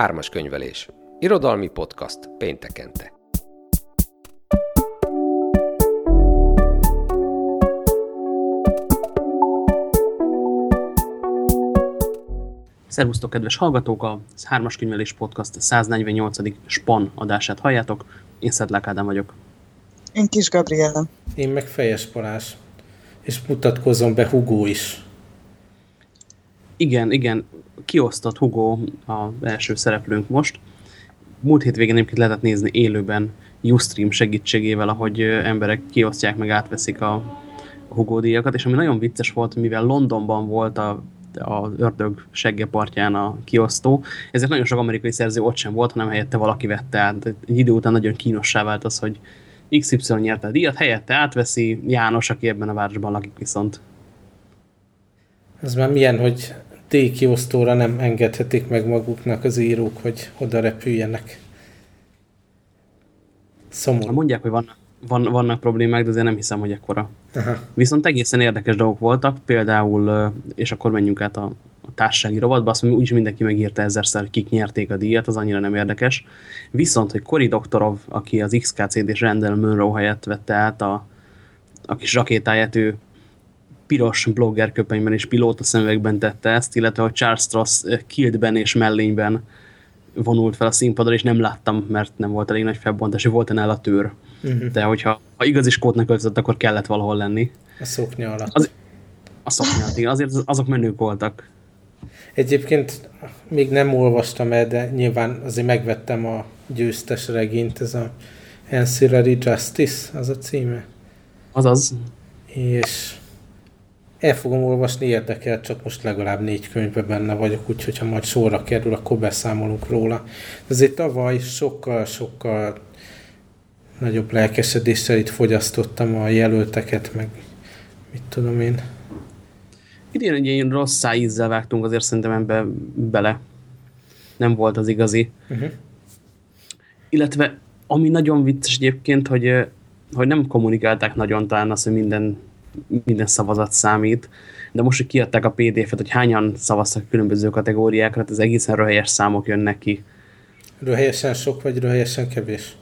Ármas könyvelés. Irodalmi podcast péntekente. Szervusztok, kedves hallgatók! A Hármas Könyvelés Podcast 148. SPAN adását halljátok. Én Szedlák Ádám vagyok. Én Kis Gabriella. Én meg Fejes Palás. És mutatkozom be Hugo is. Igen, igen. Kiosztott Hugo a első szereplőnk most. Múlt hétvégén egyébként lehetett nézni élőben Ustream segítségével, ahogy emberek kiosztják meg átveszik a Hugo díjakat, és ami nagyon vicces volt, mivel Londonban volt a az ördög seggepartján a kiosztó. Ezért nagyon sok amerikai szerző ott sem volt, hanem helyette valaki vette át. Egy idő után nagyon kínossá vált az, hogy XY nyerte a díjat, helyette átveszi János, aki ebben a városban lakik viszont. Ez már milyen, hogy T-kiosztóra nem engedhetik meg maguknak az írók, hogy oda repüljenek. Szomorú. Mondják, hogy vannak van, vannak problémák, de azért nem hiszem, hogy ekkora. Aha. Viszont egészen érdekes dolgok voltak, például, és akkor menjünk át a, a társasági rovatba, azt úgyis mindenki megírta ezerszer, hogy kik nyerték a díjat, az annyira nem érdekes. Viszont, hogy Cory Doktorov, aki az XKCD és Randall Munro helyett vette át a, a kis rakétáját, ő piros blogger köpenyben és pilóta szemüvegben tette ezt, illetve hogy Charles Strauss kiltben és mellényben vonult fel a színpadra, és nem láttam, mert nem volt elég nagy felbontás, volt el a tőr. Uh -huh. De hogyha ha igazi skótnak öltözött, akkor kellett valahol lenni. A szoknya alatt. Az, a szoknya igen. Azért azok menők voltak. Egyébként még nem olvastam el, de nyilván azért megvettem a győztes regényt, ez a Ancillary Justice, az a címe. Azaz. És el fogom olvasni, érdekel, csak most legalább négy könyvben benne vagyok, úgyhogy ha majd sorra kerül, akkor beszámolunk róla. Azért tavaly sokkal-sokkal nagyobb lelkesedéssel itt fogyasztottam a jelölteket, meg mit tudom én. Idén egy ilyen rossz szájízzel vágtunk azért szerintem ebbe bele. Nem volt az igazi. Uh -huh. Illetve ami nagyon vicces egyébként, hogy, hogy nem kommunikálták nagyon talán azt, hogy minden, minden szavazat számít, de most, hogy kiadták a PDF-et, hogy hányan szavaztak különböző kategóriákra, hát az egészen röhelyes számok jönnek ki. Röhelyesen sok, vagy röhelyesen kevés?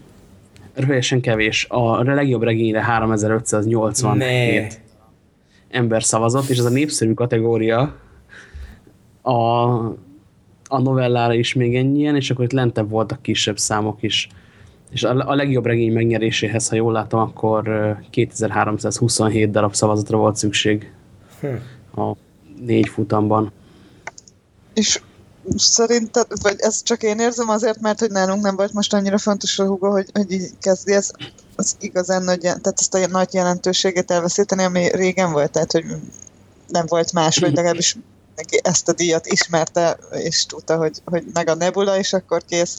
röhelyesen kevés. A legjobb regényre 3587 ember szavazott, és ez a népszerű kategória a, a novellára is még ennyien, és akkor itt lentebb voltak kisebb számok is. És a, legjobb regény megnyeréséhez, ha jól látom, akkor 2327 darab szavazatra volt szükség hm. a négy futamban. És szerinted, vagy ezt csak én érzem azért, mert hogy nálunk nem volt most annyira fontos a Hugo, hogy, hogy így kezdi ez az igazán nagy, tehát ezt a nagy jelentőséget elveszíteni, ami régen volt, tehát hogy nem volt más, vagy legalábbis ezt a díjat ismerte, és tudta, hogy, hogy meg a Nebula, és akkor kész.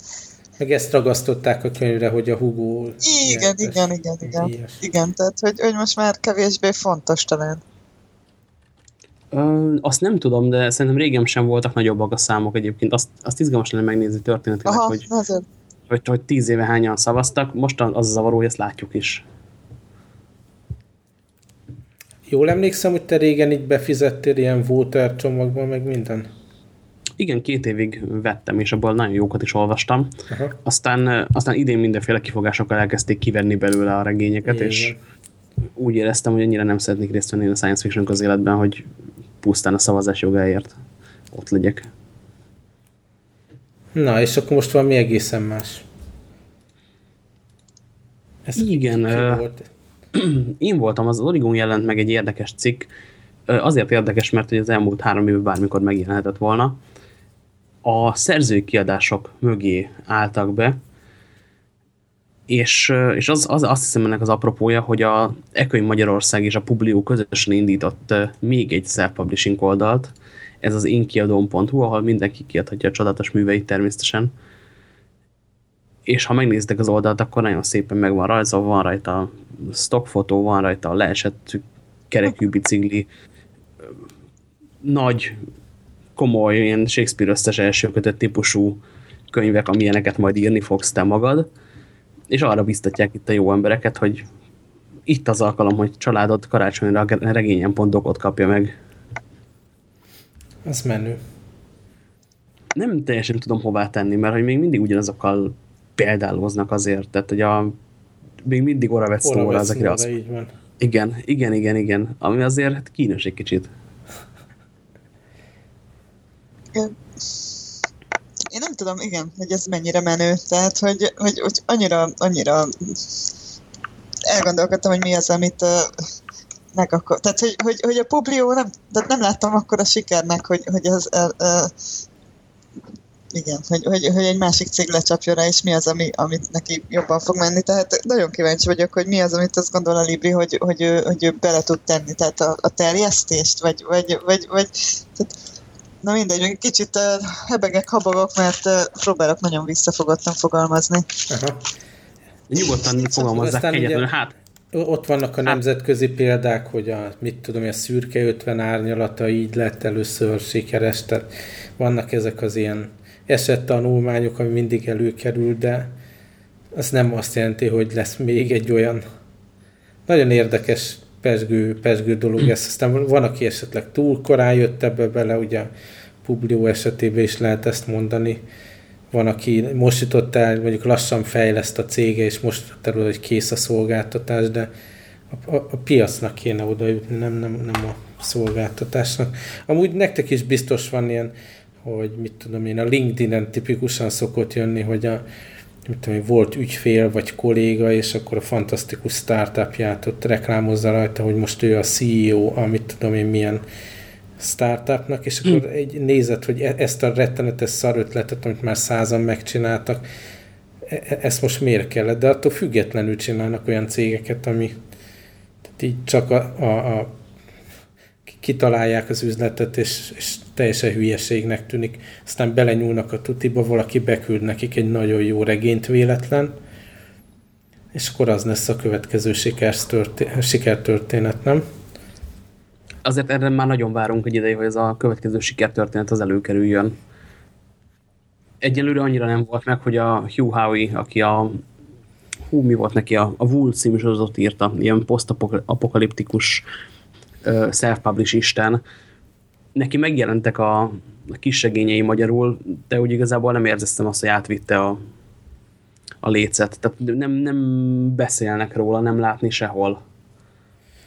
Meg ezt ragasztották a könyvre, hogy a Hugo... Igen, igen, igen, igen. Igen, tehát hogy, hogy most már kevésbé fontos talán. Ö, azt nem tudom, de szerintem régen sem voltak nagyobbak a számok egyébként. Azt, azt izgalmas lenne megnézni történetileg, Aha, hogy, hogy, hogy tíz éve hányan szavaztak. Most az a zavaró, hogy ezt látjuk is. Jól emlékszem, hogy te régen így befizettél ilyen voter csomagban, meg minden? Igen, két évig vettem, és abból nagyon jókat is olvastam. Aha. Aztán, aztán idén mindenféle kifogásokkal elkezdték kivenni belőle a regényeket, Igen. és úgy éreztem, hogy annyira nem szeretnék részt venni a science fiction közéletben, hogy pusztán a szavazás jogáért ott legyek. Na, és akkor most valami egészen más. Ez Igen. Uh, volt? Én voltam, az Origon jelent meg egy érdekes cikk. Azért érdekes, mert hogy az elmúlt három évben bármikor megjelenhetett volna. A szerzői kiadások mögé álltak be, és, és az, az, azt hiszem ennek az apropója, hogy a Ekönyv Magyarország és a Publio közösen indított még egy self-publishing oldalt, ez az inkiadón.hu, ahol mindenki kiadhatja a csodatos műveit természetesen. És ha megnézitek az oldalt, akkor nagyon szépen meg van rajzolva, van rajta stockfotó, van rajta leesett kerekű bicikli, nagy, komoly, ilyen Shakespeare összes első kötött típusú könyvek, amilyeneket majd írni fogsz te magad és arra biztatják itt a jó embereket, hogy itt az alkalom, hogy családod karácsonyra regényen pont dokot kapja meg. Ez menő. nem teljesen tudom hová tenni, mert hogy még mindig ugyanazokkal példáloznak azért, tehát hogy a, még mindig szóra ezekre az. Így van. Igen, igen, igen, igen. Ami azért kínos egy kicsit. Én nem tudom, igen, hogy ez mennyire menő. Tehát, hogy, hogy, hogy annyira, annyira elgondolkodtam, hogy mi az, amit uh, meg akkor, tehát, hogy, hogy, hogy a Publio nem, tehát nem láttam akkor a sikernek, hogy, hogy uh, uh, igen, hogy, hogy, hogy egy másik cég lecsapja rá, és mi az, ami, amit neki jobban fog menni. Tehát nagyon kíváncsi vagyok, hogy mi az, amit azt gondol a Libri, hogy, hogy, ő, hogy ő bele tud tenni, tehát a, a terjesztést, vagy, vagy, vagy, vagy tehát, na mindegy, kicsit uh, hebegek, habogok, mert uh, próbálok nagyon visszafogottan fogalmazni. Aha. Nyugodtan fogalmazzák egyetlen, hát ott vannak a hát- nemzetközi példák, hogy a, mit tudom, a szürke 50 árnyalata így lett először sikeres, tehát vannak ezek az ilyen esettanulmányok, ami mindig előkerül, de az nem azt jelenti, hogy lesz még egy olyan nagyon érdekes pesgő, pesgő dolog ez. Aztán van, aki esetleg túl korán jött ebbe bele, ugye Publio esetében is lehet ezt mondani. Van, aki most jutott el, mondjuk lassan fejleszt a cége, és most terül, hogy kész a szolgáltatás, de a, a, a piacnak kéne jutni, nem, nem, nem a szolgáltatásnak. Amúgy nektek is biztos van ilyen hogy mit tudom én, a LinkedIn-en tipikusan szokott jönni, hogy a, tudom volt ügyfél vagy kolléga, és akkor a fantasztikus startupját ott reklámozza rajta, hogy most ő a CEO, amit tudom én milyen startupnak, és akkor hmm. egy nézet, hogy e- ezt a rettenetes szar ötletet, amit már százan megcsináltak, e- e- ezt most miért kellett, de attól függetlenül csinálnak olyan cégeket, ami tehát így csak a, a, a kitalálják az üzletet, és, és teljesen hülyeségnek tűnik. Aztán belenyúlnak a tutiba, valaki beküld nekik egy nagyon jó regényt véletlen, és akkor az lesz a következő sikertörténet, nem? Azért erre már nagyon várunk egy ideje, hogy ez a következő sikertörténet az előkerüljön. Egyelőre annyira nem volt meg, hogy a Hugh Howey, aki a hú, mi volt neki, a, a Wool című sorozatot írta, ilyen posztapokaliptikus self-publish isten, neki megjelentek a, a kisegényei magyarul, de úgy igazából nem érzeztem azt, hogy átvitte a, a lécet. Tehát nem, nem beszélnek róla, nem látni sehol.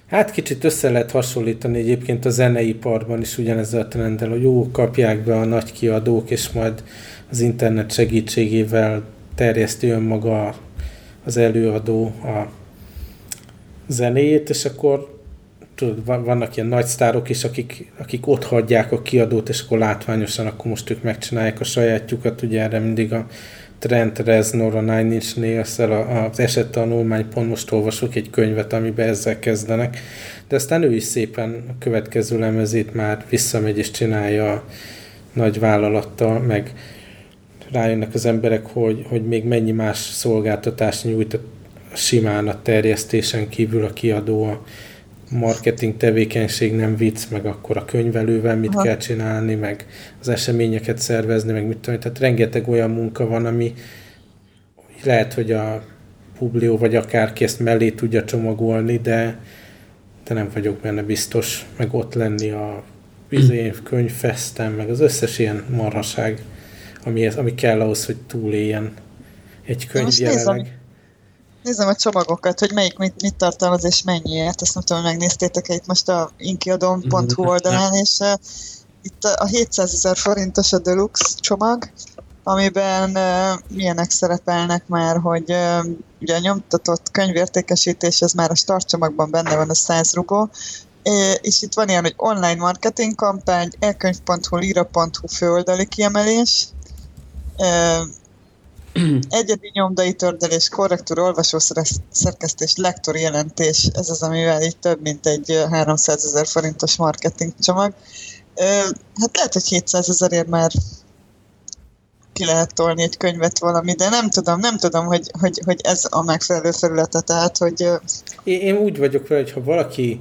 Hát kicsit össze lehet hasonlítani egyébként a zeneiparban is ugyanezzel a trenddel, hogy jó, kapják be a nagy kiadók, és majd az internet segítségével terjeszti önmaga az előadó a zenét, és akkor tudod, vannak ilyen nagy sztárok is, akik, akik ott hagyják a kiadót, és akkor látványosan, akkor most ők megcsinálják a sajátjukat, ugye erre mindig a Trent Reznor, a Nine Inch nails az esettanulmány, pont most olvasok egy könyvet, amiben ezzel kezdenek, de aztán ő is szépen a következő lemezét már visszamegy és csinálja a nagy vállalattal, meg rájönnek az emberek, hogy, hogy még mennyi más szolgáltatást nyújt simán a terjesztésen kívül a kiadó a marketing tevékenység nem vicc, meg akkor a könyvelővel mit Aha. kell csinálni, meg az eseményeket szervezni, meg mit tudom, tehát rengeteg olyan munka van, ami lehet, hogy a Publio vagy akárki ezt mellé tudja csomagolni, de, de nem vagyok benne biztos, meg ott lenni a vizév könyvfesztem, meg az összes ilyen marhaság, ami, ami kell ahhoz, hogy túléljen egy könyv jelenleg. Nézem a csomagokat, hogy melyik mit, mit tartalmaz és mennyiért. Ezt nem tudom, hogy megnéztétek -e itt most a inkiadom.hu mhm. oldalán, és uh, itt a 700 ezer forintos a deluxe csomag, amiben uh, milyenek szerepelnek már, hogy uh, ugye a nyomtatott könyvértékesítés, ez már a start csomagban benne van a 100 rugó, és itt van ilyen, hogy online marketing kampány, elkönyv.hu, lira.hu főoldali kiemelés, Egyedi nyomdai tördelés, korrektúr, olvasó szerkesztés, lektor jelentés, ez az, amivel így több mint egy 300 ezer forintos marketing csomag. Hát lehet, hogy 700 ezerért már ki lehet tolni egy könyvet valami, de nem tudom, nem tudom, hogy, hogy, hogy ez a megfelelő felülete, tehát, hogy... Én, én úgy vagyok vele, hogy ha valaki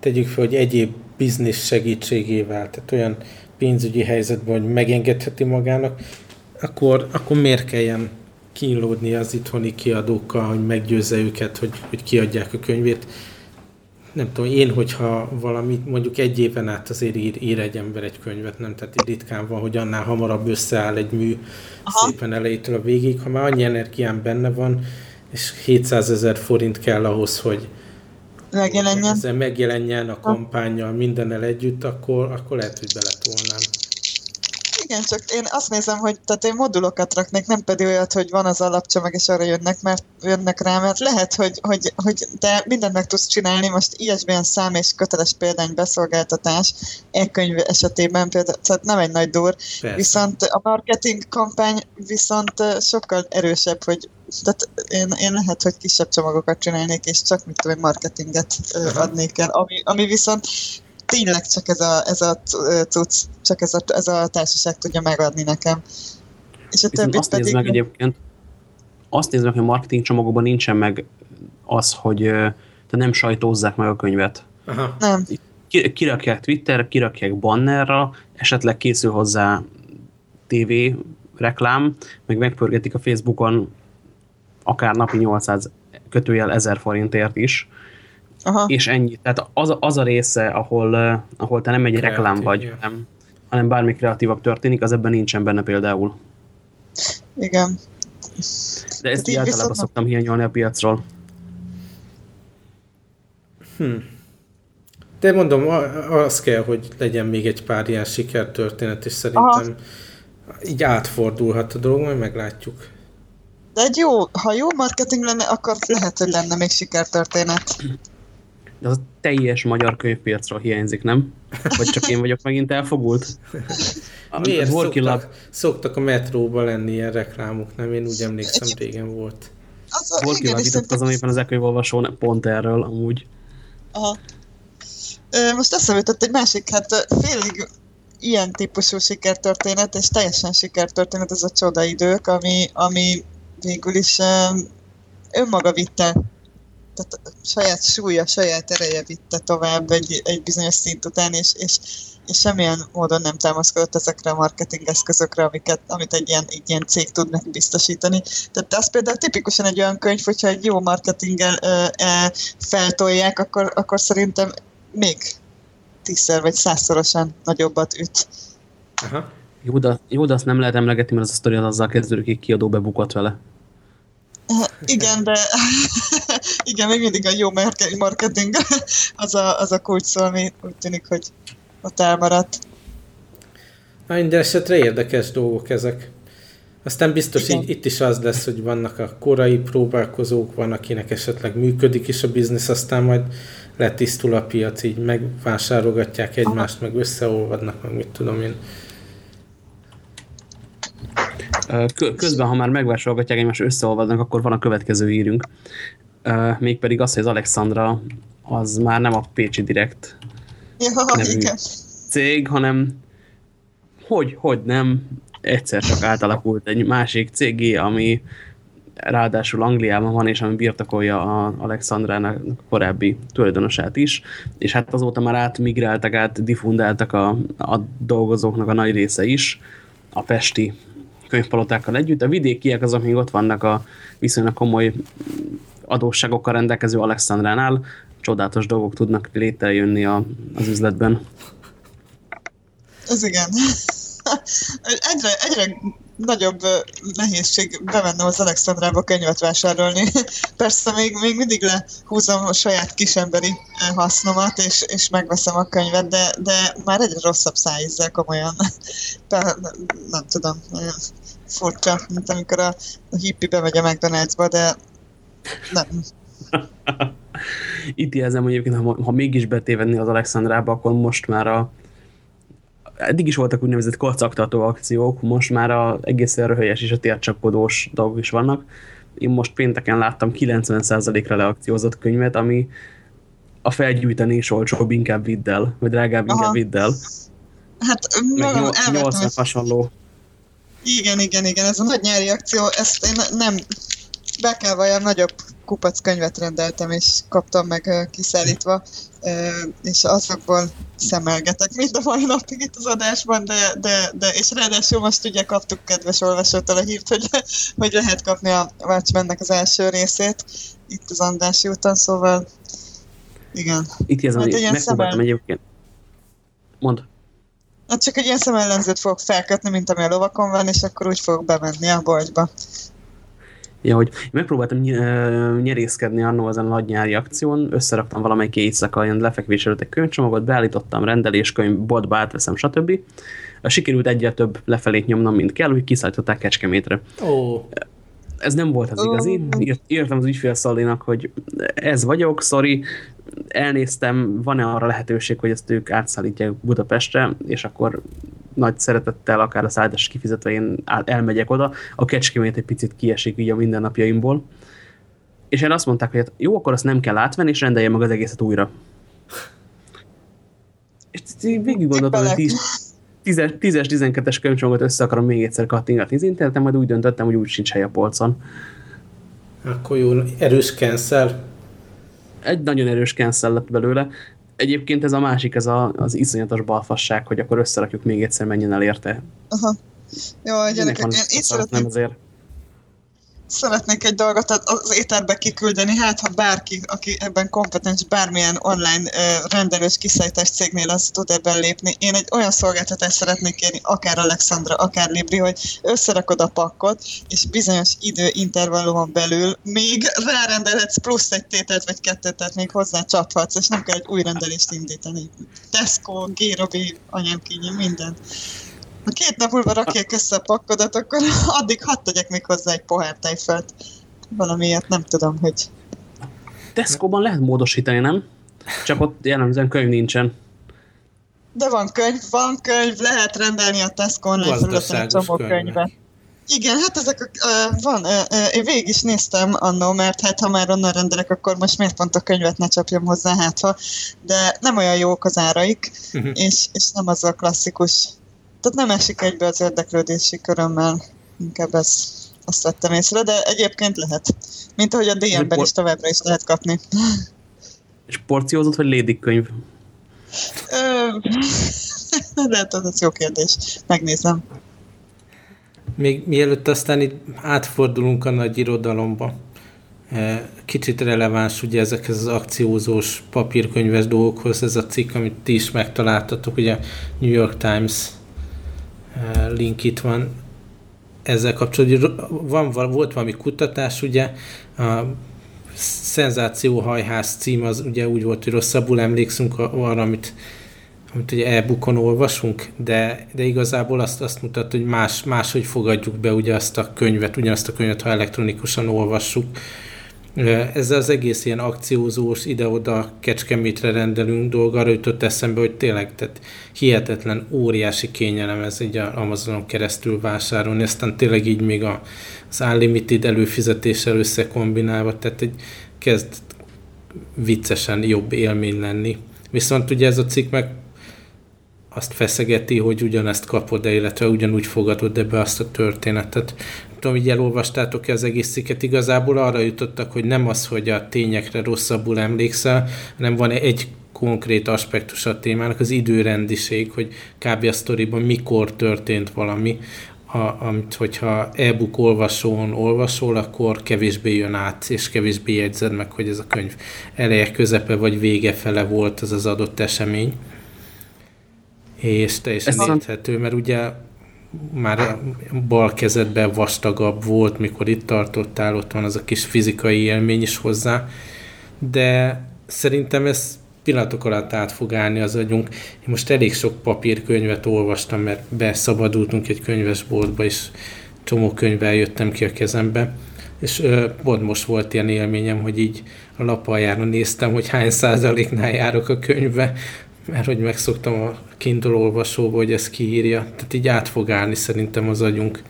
tegyük fel, hogy egyéb biznisz segítségével, tehát olyan pénzügyi helyzetben, hogy megengedheti magának, akkor, akkor miért kelljen kínlódni az itthoni kiadókkal, hogy meggyőzze őket, hogy, hogy kiadják a könyvét. nem tudom, én, hogyha valami, mondjuk egy éven át azért ír, ír egy ember egy könyvet, nem? Tehát ritkán van, hogy annál hamarabb összeáll egy mű Aha. szépen elejétől a végig. Ha már annyi energiám benne van, és 700 ezer forint kell ahhoz, hogy megjelenjen, megjelenjen a kampányjal mindennel együtt, akkor, akkor lehet, hogy beletolnám. Igen, csak én azt nézem, hogy tehát én modulokat raknék, nem pedig olyat, hogy van az alapcsomag, és arra jönnek, mert jönnek rá, mert lehet, hogy, hogy, hogy te mindent meg tudsz csinálni, most ilyesmilyen szám és köteles példány beszolgáltatás e-könyv esetében például, tehát nem egy nagy dur, Persze. viszont a marketing kampány viszont sokkal erősebb, hogy tehát én, én lehet, hogy kisebb csomagokat csinálnék, és csak mit tudom, marketinget Aha. adnék el, ami, ami viszont tényleg csak ez a, ez a cucc, csak ez a, ez a társaság tudja megadni nekem. És a többit azt pedig... meg egyébként, azt nézd meg, hogy a marketing csomagokban nincsen meg az, hogy te nem sajtózzák meg a könyvet. Aha. Nem. Kirakják Twitter, kirakják bannerra, esetleg készül hozzá TV reklám, meg megpörgetik a Facebookon akár napi 800 kötőjel 1000 forintért is, Aha. és ennyi. Tehát az, az a része, ahol, uh, ahol te nem egy Kreatív, reklám vagy, hanem, hanem bármi kreatívabb történik, az ebben nincsen benne például. Igen. De ezt így általában viszont... szoktam hiányolni a piacról. Hm. De mondom, az kell, hogy legyen még egy pár ilyen sikertörténet, és szerintem Aha. így átfordulhat a dolog, majd meglátjuk. De egy jó, ha jó marketing lenne, akkor lehet, hogy lenne még sikertörténet. De az teljes magyar könyvpiacról hiányzik, nem? Vagy csak én vagyok megint elfogult? Miért szoktak, szoktak a metróba lenni ilyen reklámok, nem? Én úgy emlékszem, régen volt. Az a, Volkilag vitatkozom éppen az e-könyvolvasó pont erről amúgy. Aha. Most eszembe jutott egy másik, hát félig ilyen típusú sikertörténet, és teljesen sikertörténet ez a csodaidők, ami, ami végül is önmaga vitte tehát saját súlya, saját ereje vitte tovább egy, egy bizonyos szint után, és, és, és semmilyen módon nem támaszkodott ezekre a marketing eszközökre, amiket, amit egy ilyen, egy ilyen cég tud neki biztosítani. Tehát ez például tipikusan egy olyan könyv, hogyha egy jó marketinggel e, feltolják, akkor, akkor szerintem még tízszer vagy százszorosan nagyobbat üt. Aha. Jó, de, jó, de azt nem lehet emlegetni, mert az a sztori az azzal kezdődik, hogy kiadó bebukott vele. Igen, de igen, még mindig a jó marketing az a, az a kulcs szó, ami úgy tűnik, hogy ott elmaradt. Na, minden esetre érdekes dolgok ezek. Aztán biztos így, itt is az lesz, hogy vannak a korai próbálkozók, van, akinek esetleg működik is a biznisz, aztán majd letisztul a piac, így megvásárolgatják egymást, meg összeolvadnak, meg mit tudom én. Közben, ha már megvásárolgatják egymást, összeolvadnak, akkor van a következő hírünk. Mégpedig az, hogy az Alexandra az már nem a Pécsi Direkt ja, nevű igen. cég, hanem hogy, hogy nem, egyszer csak átalakult egy másik cégé, ami ráadásul Angliában van, és ami birtokolja a Alexandrának korábbi tulajdonosát is, és hát azóta már átmigráltak, át diffundáltak a, a dolgozóknak a nagy része is a pesti könyvpalotákkal együtt. A vidékiek azok még ott vannak a viszonylag komoly adósságokkal rendelkező Alexandránál. Csodálatos dolgok tudnak létrejönni a, az üzletben. Ez igen. Egyre, egyre nagyobb nehézség bemennem az Alexandrába könyvet vásárolni. Persze még, még mindig lehúzom a saját kisemberi hasznomat, és, és megveszem a könyvet, de, de már egyre rosszabb szájízzel komolyan. De, nem, tudom, furcsa, mint amikor a, a hippi bemegy a McDonald'sba, de nem. Itt jelzem, hogy egyébként, ha, ha mégis betévedni az Alexandrába, akkor most már a eddig is voltak úgynevezett kocaktató akciók, most már a egészen röhelyes és a tércsapkodós dolgok is vannak. Én most pénteken láttam 90%-ra leakciózott könyvet, ami a felgyújtani is olcsóbb, inkább vidd el, vagy drágább, Aha. inkább vidd el. Hát Meg 80 hasonló igen, igen, igen, ez a nagy nyári akció, ezt én nem, be kell valljam, nagyobb kupac könyvet rendeltem, és kaptam meg kiszállítva, és azokból szemelgetek mind a mai napig itt az adásban, de, de, de és ráadásul most ugye kaptuk kedves olvasótól a hírt, hogy, hogy lehet kapni a Watchmennek az első részét itt az Andási úton, szóval Igen. Itt érzem, Hát ilyen megpróbáltam szemel- egyébként. Mond. Hát csak egy ilyen szemellenzőt fogok felkötni, mint ami a lovakon van, és akkor úgy fogok bemenni a boltba. Ja, hogy én megpróbáltam nyerészkedni annó ezen a nagy nyári akción, összeraktam valamelyik éjszaka ilyen lefekvés előtt egy könyvcsomagot, beállítottam rendeléskönyv, boltba átveszem, stb. Sikerült egyre több lefelét nyomnom, mint kell, úgy kiszállították Kecskemétre. Ó, Ez nem volt az igazi. Írt- Írtam az ügyfélszalinak, hogy ez vagyok, sorry, elnéztem, van-e arra lehetőség, hogy ezt ők átszállítják Budapestre, és akkor nagy szeretettel, akár a szállítás kifizetve én elmegyek oda. A Kecskemét egy picit kiesik így a mindennapjaimból. És erre azt mondták, hogy hát jó, akkor azt nem kell átvenni, és rendelje meg az egészet újra. És végig gondoltam, hogy 10 10-es, 12-es könyvcsomagot össze akarom még egyszer kattingatni az interneten, majd úgy döntöttem, hogy úgy sincs hely a polcon. akkor jó, erős cancel. Egy nagyon erős cancel lett belőle. Egyébként ez a másik, ez a, az iszonyatos balfasság, hogy akkor összerakjuk még egyszer, menjen el érte. Aha. Jó, gyerekek, én, én nem szeretnék, ezért. Szeretnék egy dolgot az éterbe kiküldeni, hát ha bárki, aki ebben kompetens bármilyen online rendelős kiszállítás cégnél az tud ebben lépni. Én egy olyan szolgáltatást szeretnék kérni, akár Alexandra, akár Libri, hogy összerakod a pakkot, és bizonyos időintervallumon belül még rárendelhetsz plusz egy tételt vagy kettőt, tehát még hozzá csaphatsz, és nem kell egy új rendelést indítani. Tesco, Gérobi, anyám kínja, mindent. Ha két nap múlva rakják össze a pakkodat, akkor addig hadd tegyek még hozzá egy pohár tejfölt. Valamiért nem tudom, hogy... Tesco-ban lehet módosítani, nem? Csak ott jellemzően könyv nincsen. De van könyv, van könyv, lehet rendelni a Tesco online felületen egy csomó könyvet. Igen, hát ezek, a- ö, van, ö, ö, én végig is néztem annó, mert hát ha már onnan rendelek, akkor most miért pont a könyvet ne csapjam hozzá, hát ha, de nem olyan jók az áraik, Mhm. és, és nem az a klasszikus, tehát nem esik egybe az érdeklődési körömmel, inkább ez, azt vettem észre, de egyébként lehet. Mint ahogy a DM-ben is továbbra is lehet kapni. És porciózott, vagy lédik könyv? Ö, lehet, ez jó kérdés. Megnézem. Még mielőtt aztán itt átfordulunk a nagy irodalomba, eh, kicsit releváns ugye ezekhez az akciózós papírkönyves dolgokhoz, ez a cikk, amit ti is megtaláltatok, ugye New York Times link itt van, ezzel kapcsolatban van, volt valami kutatás, ugye, a Szenzációhajház cím az ugye úgy volt, hogy rosszabbul emlékszünk arra, amit amit ugye e-bookon olvasunk, de, de igazából azt, azt mutat, hogy más, máshogy fogadjuk be ugye azt a könyvet, ugyanazt a könyvet, ha elektronikusan olvassuk. Ezzel az egész ilyen akciózós, ide-oda kecskemétre rendelünk dolg, arra jutott eszembe, hogy tényleg tehát hihetetlen, óriási kényelem ez így a Amazonon keresztül vásárolni, aztán tényleg így még a, az unlimited előfizetéssel összekombinálva, tehát egy kezd viccesen jobb élmény lenni. Viszont ugye ez a cikk meg azt feszegeti, hogy ugyanezt kapod -e, illetve ugyanúgy fogadod be azt a történetet. Tudom, hogy elolvastátok -e az egész cikket, igazából arra jutottak, hogy nem az, hogy a tényekre rosszabbul emlékszel, hanem van egy konkrét aspektus a témának, az időrendiség, hogy kb. a sztoriban mikor történt valami, a, amit hogyha e-book olvasón olvasol, akkor kevésbé jön át, és kevésbé jegyzed meg, hogy ez a könyv eleje, közepe vagy vége fele volt az az adott esemény és teljesen Ez érthető, mert ugye már a bal kezedben vastagabb volt, mikor itt tartottál, ott van az a kis fizikai élmény is hozzá, de szerintem ez pillanatok alatt át fog állni az agyunk. Én most elég sok papírkönyvet olvastam, mert beszabadultunk egy könyvesboltba, és csomó könyvvel jöttem ki a kezembe, és pont most volt ilyen élményem, hogy így a lapaljára néztem, hogy hány százaléknál járok a könyvbe, mert hogy megszoktam a Kindle olvasóba, hogy ezt kiírja. Tehát így át fog állni szerintem az agyunk.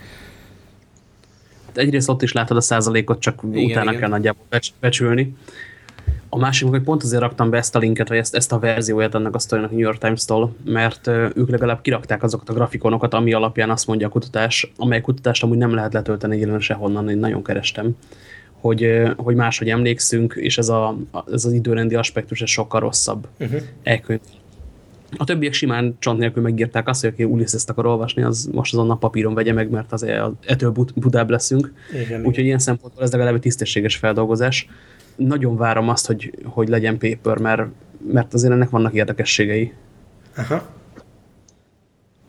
Hát egyrészt ott is látod a százalékot, csak Igen, utána igen. kell nagyjából becs- becsülni. A másik, hogy pont azért raktam be ezt a linket, vagy ezt, ezt a verzióját annak a sztorinak New York Times-tól, mert ők legalább kirakták azokat a grafikonokat, ami alapján azt mondja a kutatás, amely kutatást amúgy nem lehet letölteni egyébként sehonnan, én nagyon kerestem, hogy, hogy máshogy emlékszünk, és ez, a, ez az időrendi aspektus ez sokkal rosszabb Uh-huh. e-könyv. A többiek simán csont nélkül megírták azt, hogy aki Ulysses-t akar olvasni, az most azonnal papíron vegye meg, mert az ettől bud- budább leszünk. Igen, Úgyhogy ilyen szempontból ez legalább egy tisztességes feldolgozás. nagyon várom azt, hogy, hogy legyen paper, mert, mert azért ennek vannak érdekességei. Aha.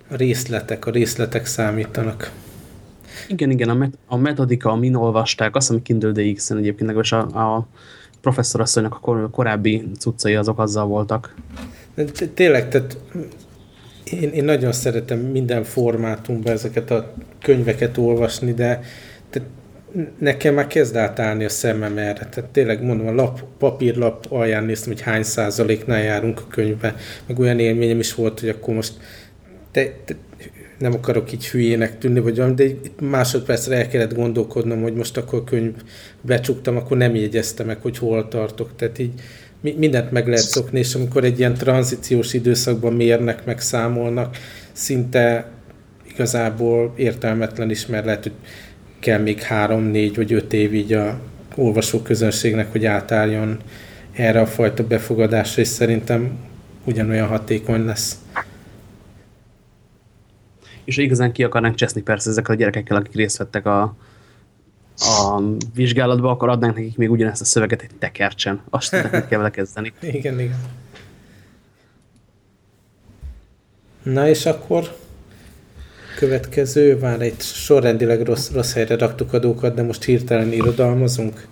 A részletek, a részletek számítanak. Igen, igen, a, met a metodika, amin olvasták, azt, ami Kindle DX-en egyébként, és a, a professzorasszonynak a korábbi cuccai azok azzal voltak. Tényleg, tehát én, én nagyon szeretem minden formátumban ezeket a könyveket olvasni, de tehát nekem már kezd átállni a szemem erre. Tehát tényleg mondom, a lap, papírlap alján néztem, hogy hány százaléknál járunk a könyvbe, meg olyan élményem is volt, hogy akkor most te, te, nem akarok így hülyének tűnni, vagy valami, de egy másodpercre el kellett gondolkodnom, hogy most akkor könyv becsuktam, akkor nem jegyeztem meg, hogy hol tartok. Tehát így mindent meg lehet szokni, és amikor egy ilyen tranzíciós időszakban mérnek, meg számolnak, szinte igazából értelmetlen is, mert lehet, hogy kell még három, négy vagy öt év így a olvasó közönségnek, hogy átálljon erre a fajta befogadásra, és szerintem ugyanolyan hatékony lesz. És igazán ki akarnánk cseszni persze ezekkel a gyerekekkel, akik részt vettek a, a vizsgálatba, akkor adnánk nekik még ugyanezt a szöveget egy tekercsen. Azt tudnak, mit kell vele kezdeni. igen, igen. Na és akkor következő, már egy sorrendileg rossz, rossz helyre raktuk a dolgokat, de most hirtelen irodalmazunk?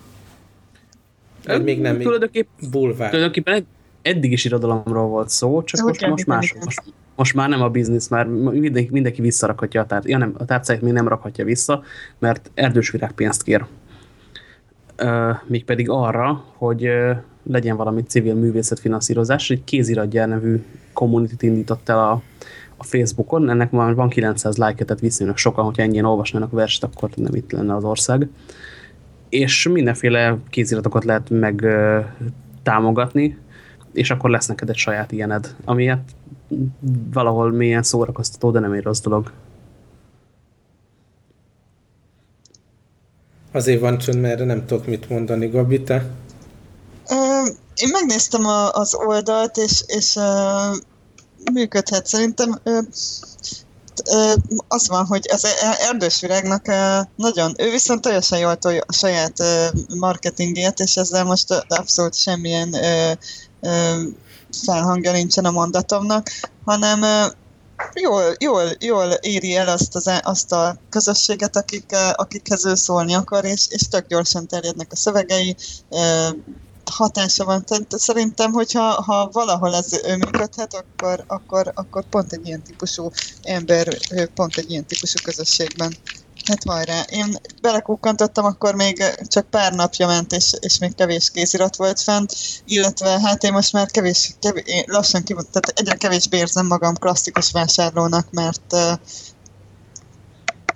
Vagy még nem, tulajdonképp, bulvár. Tulajdonképpen eddig is irodalomról volt szó, csak most, most, más, most, most már nem a biznisz, már mindenki, mindenki visszarakhatja a tárcát. Ja nem, a tárcáit még nem rakhatja vissza, mert erdős virág pénzt kér. Uh, mégpedig arra, hogy uh, legyen valami civil művészetfinanszírozás, egy kéziratgyár nevű community indított el a, a Facebookon, ennek már van 900 like tehát viszonylag sokan, hogyha ennyien olvasnának verset, akkor nem itt lenne az ország. És mindenféle kéziratokat lehet meg uh, támogatni, és akkor lesz neked egy saját ilyened, ami hát valahol mélyen szórakoztató, de nem egy rossz dolog. Azért van csönd, mert nem tudok mit mondani, Gabi, te? én megnéztem a, az oldalt, és, és uh, működhet. Szerintem uh, uh, az van, hogy az erdős virágnak uh, nagyon, ő viszont teljesen jól tolja a saját uh, marketingét, és ezzel most abszolút semmilyen uh, felhangja nincsen a mondatomnak, hanem jól, jól, jól éri el azt, az, azt a közösséget, akik, akikhez ő szólni akar, és, és tök gyorsan terjednek a szövegei, hatása van. Tehát szerintem, hogyha ha valahol ez ő működhet, akkor, akkor, akkor pont egy ilyen típusú ember, pont egy ilyen típusú közösségben Hát hajrá. Én belekukkantottam, akkor még csak pár napja ment, és, és még kevés kézirat volt fent, illetve hát én most már kevés, kevés lassan kivont, tehát egyre kevésbé érzem magam klasszikus vásárlónak, mert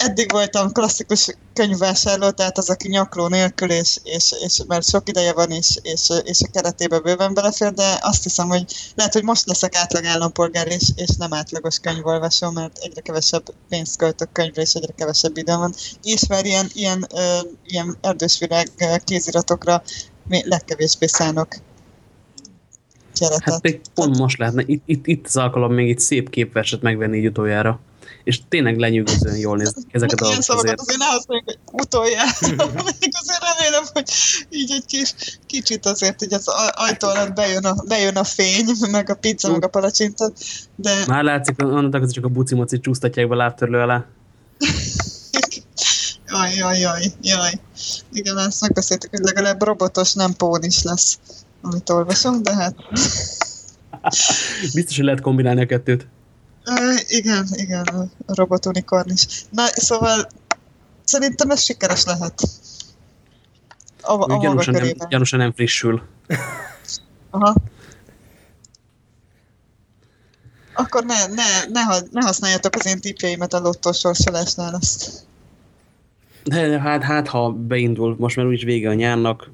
eddig voltam klasszikus könyvvásárló, tehát az, aki nyakló nélkül, és, és, és mert sok ideje van, és, és, és a keretébe bőven belefér, de azt hiszem, hogy lehet, hogy most leszek átlag állampolgár, és, és nem átlagos könyvolvasó, mert egyre kevesebb pénzt költök könyvre, és egyre kevesebb idő van. És már ilyen, ilyen, ö, ilyen erdősvirág kéziratokra legkevésbé szánok keretet. Hát még pont most lehetne, itt, itt, itt az alkalom még egy szép képverset megvenni így utoljára és tényleg lenyűgözően jól néz ezeket a dolgokat. Azért. azért ne használjuk, hogy utoljára. azért remélem, hogy így egy kis, kicsit azért így az ajtó alatt bejön a, bejön a fény, meg a pizza, meg a palacsinta, de... Már látszik, annak az csak a buci-moci csúsztatják be lábtörlő alá. jaj, jaj, jaj, jaj. Igen, ezt megbeszéltük, hogy legalább robotos, nem pón is lesz, amit olvasunk, de hát... Biztos, hogy lehet kombinálni a kettőt. Uh, igen, igen, a robotunikorn is. Na, szóval szerintem ez sikeres lehet. A, a gyanúsan, nem, gyanúsan nem frissül. Aha. Akkor ne, ne, ne, ne használjátok az én tippjeimet a lottósorsolásnál azt. Hát, hát, ha beindul, most már úgyis vége a nyárnak,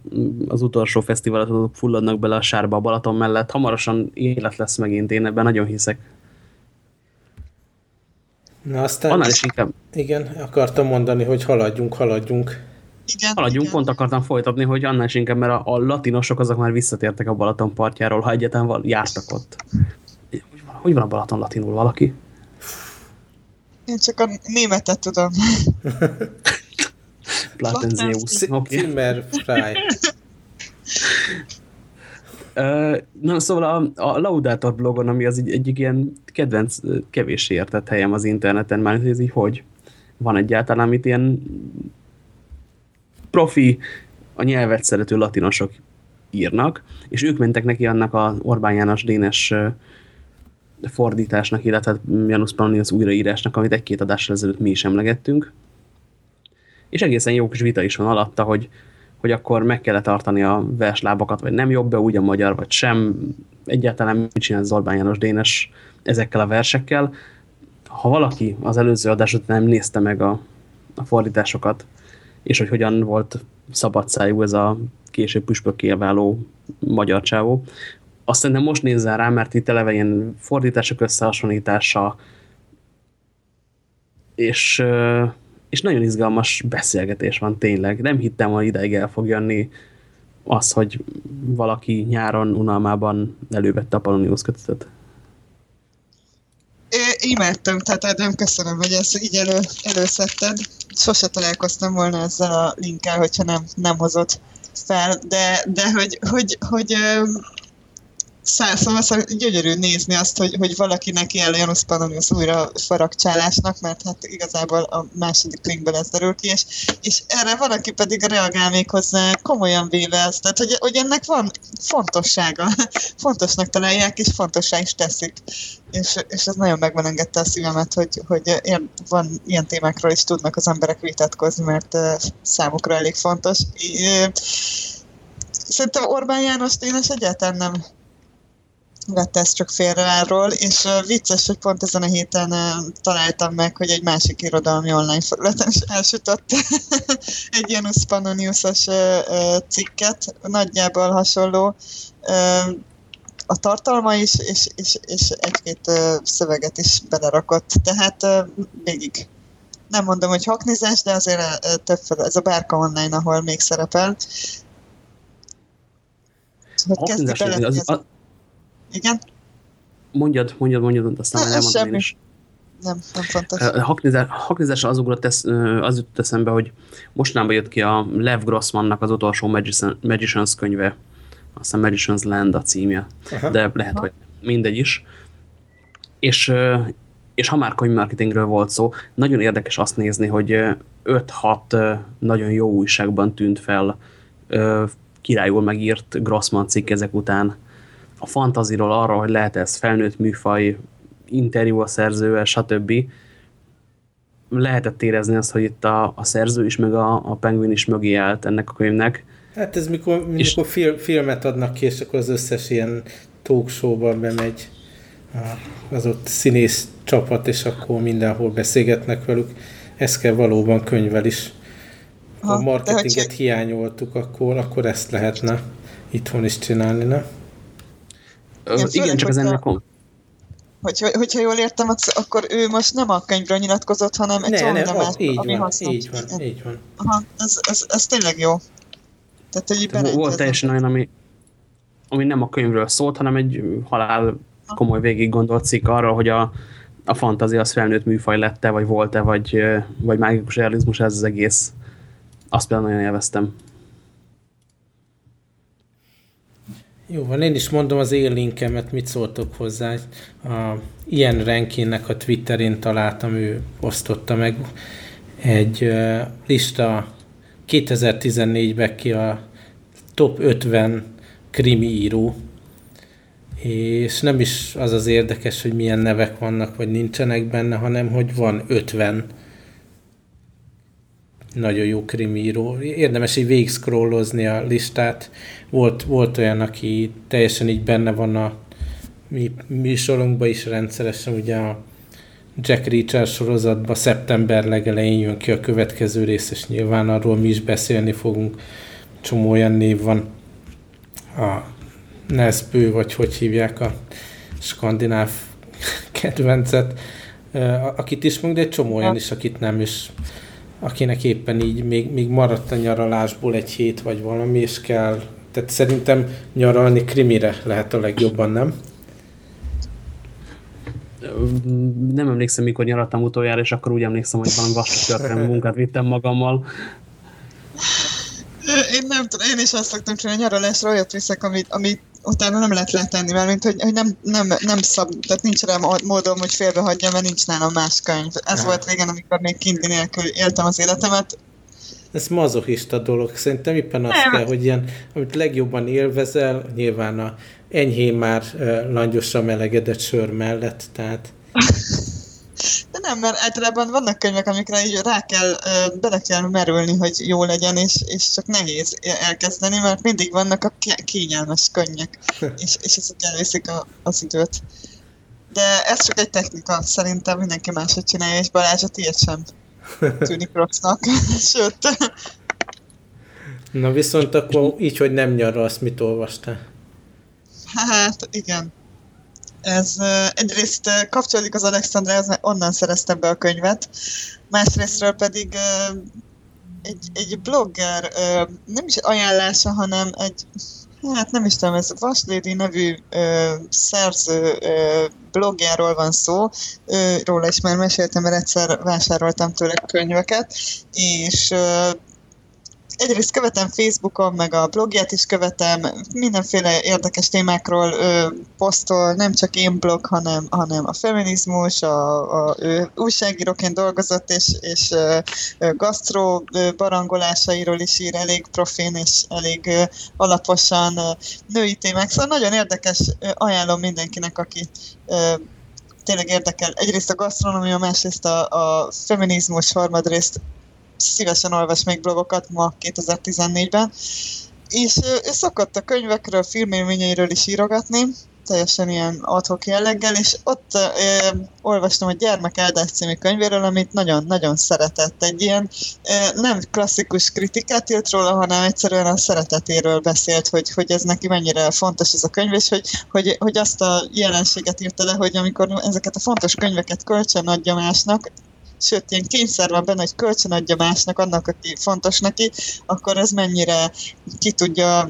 az utolsó fesztiválatok fulladnak bele a sárba a Balaton mellett, hamarosan élet lesz megint, én ebben nagyon hiszek. Na aztán... Annál is inkább. Igen, akartam mondani, hogy haladjunk, haladjunk. Igen, haladjunk, igen. pont akartam folytatni, hogy annál is inkább, mert a, a latinosok azok már visszatértek a Balaton partjáról, ha egyáltalán jártak ott. Hogy van, hogy van a Balaton latinul valaki? Én csak a németet tudom. Platenzeus. Okay. Zimmer Fry. Na, szóval a, a Laudator blogon, ami az egy, egyik ilyen kedvenc, kevés értett helyem az interneten, már ez így hogy van egyáltalán, amit ilyen profi, a nyelvet szerető latinosok írnak, és ők mentek neki annak a Orbán János Dénes fordításnak, illetve Janusz Pannonius újraírásnak, amit egy-két adással ezelőtt mi is emlegettünk. És egészen jó kis vita is van alatta, hogy, hogy akkor meg kellett tartani a verslábakat, vagy nem jobb-e úgy a magyar, vagy sem. Egyáltalán mit csinál Orbán János Dénes ezekkel a versekkel. Ha valaki az előző adás után nem nézte meg a, a fordításokat, és hogy hogyan volt szabadszájú ez a később püspökké váló magyar csávó, azt szerintem most nézzen rá, mert itt eleve ilyen fordítások összehasonlítása, és, és nagyon izgalmas beszélgetés van tényleg. Nem hittem, hogy ideig el fog jönni az, hogy valaki nyáron unalmában elővette a Polonius kötetet. Imádtam, tehát nem köszönöm, hogy ezt így elő, előszedted. Sose találkoztam volna ezzel a linkkel, hogyha nem, nem hozott fel, de, de hogy, hogy, hogy, hogy szóval, szóval gyönyörű nézni azt, hogy, hogy valaki neki el Janus Pannonius újra faragcsálásnak, mert hát igazából a második linkben ez derül ki, és, és erre valaki pedig reagál még hozzá, komolyan véve ezt, tehát hogy, hogy ennek van fontossága, fontosnak találják, és fontossá is teszik. És, és ez nagyon megvelengette a szívemet, hogy, hogy van ilyen témákról is tudnak az emberek vitatkozni, mert számukra elég fontos. Szerintem Orbán János Dénes egyáltalán nem vette ezt csak félreáról, és vicces, hogy pont ezen a héten találtam meg, hogy egy másik irodalmi online felületen is elsütött egy Janus Pannoniusos cikket, nagyjából hasonló a tartalma is, és, és, és egy-két szöveget is belerakott, tehát végig. Nem mondom, hogy haknizás, de azért uh, többféle, ez a Bárka Online, ahol még szerepel. Hogy kezdi bele, az, az, igen? Mondjad, mondjad, mondjad, aztán nem, elmondom semmi. én is. Nem, nem fontos. Haknizás, az ugrott tesz, az jutott eszembe, hogy mostanában jött ki a Lev Grossmannak az utolsó Magician, Magicians könyve, aztán Magician's Land a címje, Aha. de lehet, Aha. hogy mindegy is. És, és ha már könyvmarketingről volt szó, nagyon érdekes azt nézni, hogy 5-6 nagyon jó újságban tűnt fel királyul megírt Grossman cikk ezek után, a fantaziról arra, hogy lehet ez felnőtt műfaj, interjú a szerzővel, stb. Lehetett érezni azt, hogy itt a, a szerző is, meg a, a penguin is mögé állt ennek a könyvnek. Hát ez mikor, mikor és, film, filmet adnak ki, és akkor az összes ilyen talk show-ban bemegy az ott színész csapat, és akkor mindenhol beszélgetnek velük. Ez kell valóban könyvvel is. Ha a marketinget hiányoltuk, akkor, akkor ezt lehetne itthon is csinálni, Igen, igen csak az ennek a... Hogyha, hogyha jól értem, akkor ő most nem a könyvről nyilatkozott, hanem egy ne, ne, így ami van, így van, így van. Aha, ez, ez, ez tényleg jó. Tehát, hogy Tehát volt teljesen olyan, ami, ami nem a könyvről szólt, hanem egy halál komoly végig gondolt cikk arra, hogy a, a fantázia az felnőtt műfaj lette, vagy volt-e, vagy, vagy mágikus realizmus ez az egész. Azt például nagyon élveztem. Jó van, én is mondom az én linkemet, mit szóltok hozzá. A, ilyen Renkinnek a Twitterén találtam, ő osztotta meg egy lista 2014-ben ki a top 50 krimi író, és nem is az az érdekes, hogy milyen nevek vannak, vagy nincsenek benne, hanem hogy van 50 nagyon jó krimíró. Érdemes így végig scrollozni a listát. Volt, volt olyan, aki teljesen így benne van a mi műsorunkban is rendszeresen, ugye a Jack Reacher sorozatban szeptember legelején jön ki a következő rész, és nyilván arról mi is beszélni fogunk. Csomó olyan név van. A Nesbő, vagy hogy hívják a skandináv kedvencet, akit is mondjuk, de egy csomó olyan is, akit nem is akinek éppen így még, még maradt a nyaralásból egy hét vagy valami, és kell, tehát szerintem nyaralni krimire lehet a legjobban, nem? Nem emlékszem, mikor nyaraltam utoljára, és akkor úgy emlékszem, hogy valami vastag munkát vittem magammal. Én nem tudom, én is azt szoktam csinálni, nyaralásra olyat viszek, amit, amit utána nem lehet letenni, mert mint hogy, hogy nem, nem, nem szab, tehát nincs rá módom, hogy félbehagyjam, mert nincs nálam más könyv. Ez Aha. volt régen, amikor még kindi nélkül éltem az életemet. Ez mazochista dolog. Szerintem éppen az nem. kell, hogy ilyen, amit legjobban élvezel, nyilván a enyhén már uh, langyosra melegedett sör mellett, tehát... De nem, mert általában vannak könyvek, amikre így rá kell, bele kell merülni, hogy jó legyen, és, és csak nehéz elkezdeni, mert mindig vannak a kényelmes könnyek, és, és ezek elviszik a, az időt. De ez csak egy technika, szerintem mindenki máshogy csinálja, és Balázs, a tiéd sem tűnik rossznak, sőt. Na viszont akkor így, hogy nem nyaralsz, mit olvastál? Hát, igen ez egyrészt kapcsolódik az Alexandrához, mert onnan szereztem be a könyvet, másrésztről pedig egy, egy blogger nem is ajánlása, hanem egy hát nem is tudom, ez Vaslady nevű szerző blogjáról van szó, róla is már meséltem, mert egyszer vásároltam tőle könyveket, és egyrészt követem Facebookon, meg a blogját is követem, mindenféle érdekes témákról ö, posztol, nem csak én blog, hanem, hanem a feminizmus, a, a ő újságíróként dolgozott, és, és ö, gasztró barangolásairól is ír elég profén, és elég ö, alaposan ö, női témák, szóval nagyon érdekes, ö, ajánlom mindenkinek, aki ö, tényleg érdekel. Egyrészt a gasztronómia, másrészt a, a feminizmus, harmadrészt szívesen olvas még blogokat ma 2014-ben, és ő szokott a könyvekről, filmélményeiről is írogatni, teljesen ilyen adhok jelleggel, és ott ö, olvastam a Gyermek Áldás című könyvéről, amit nagyon-nagyon szeretett. Egy ilyen ö, nem klasszikus kritikát írt róla, hanem egyszerűen a szeretetéről beszélt, hogy, hogy ez neki mennyire fontos ez a könyv, és hogy, hogy, hogy azt a jelenséget írta le, hogy amikor ezeket a fontos könyveket kölcsön adja másnak, sőt, ilyen kényszer van benne, hogy kölcsön adja másnak, annak, aki fontos neki, akkor ez mennyire ki tudja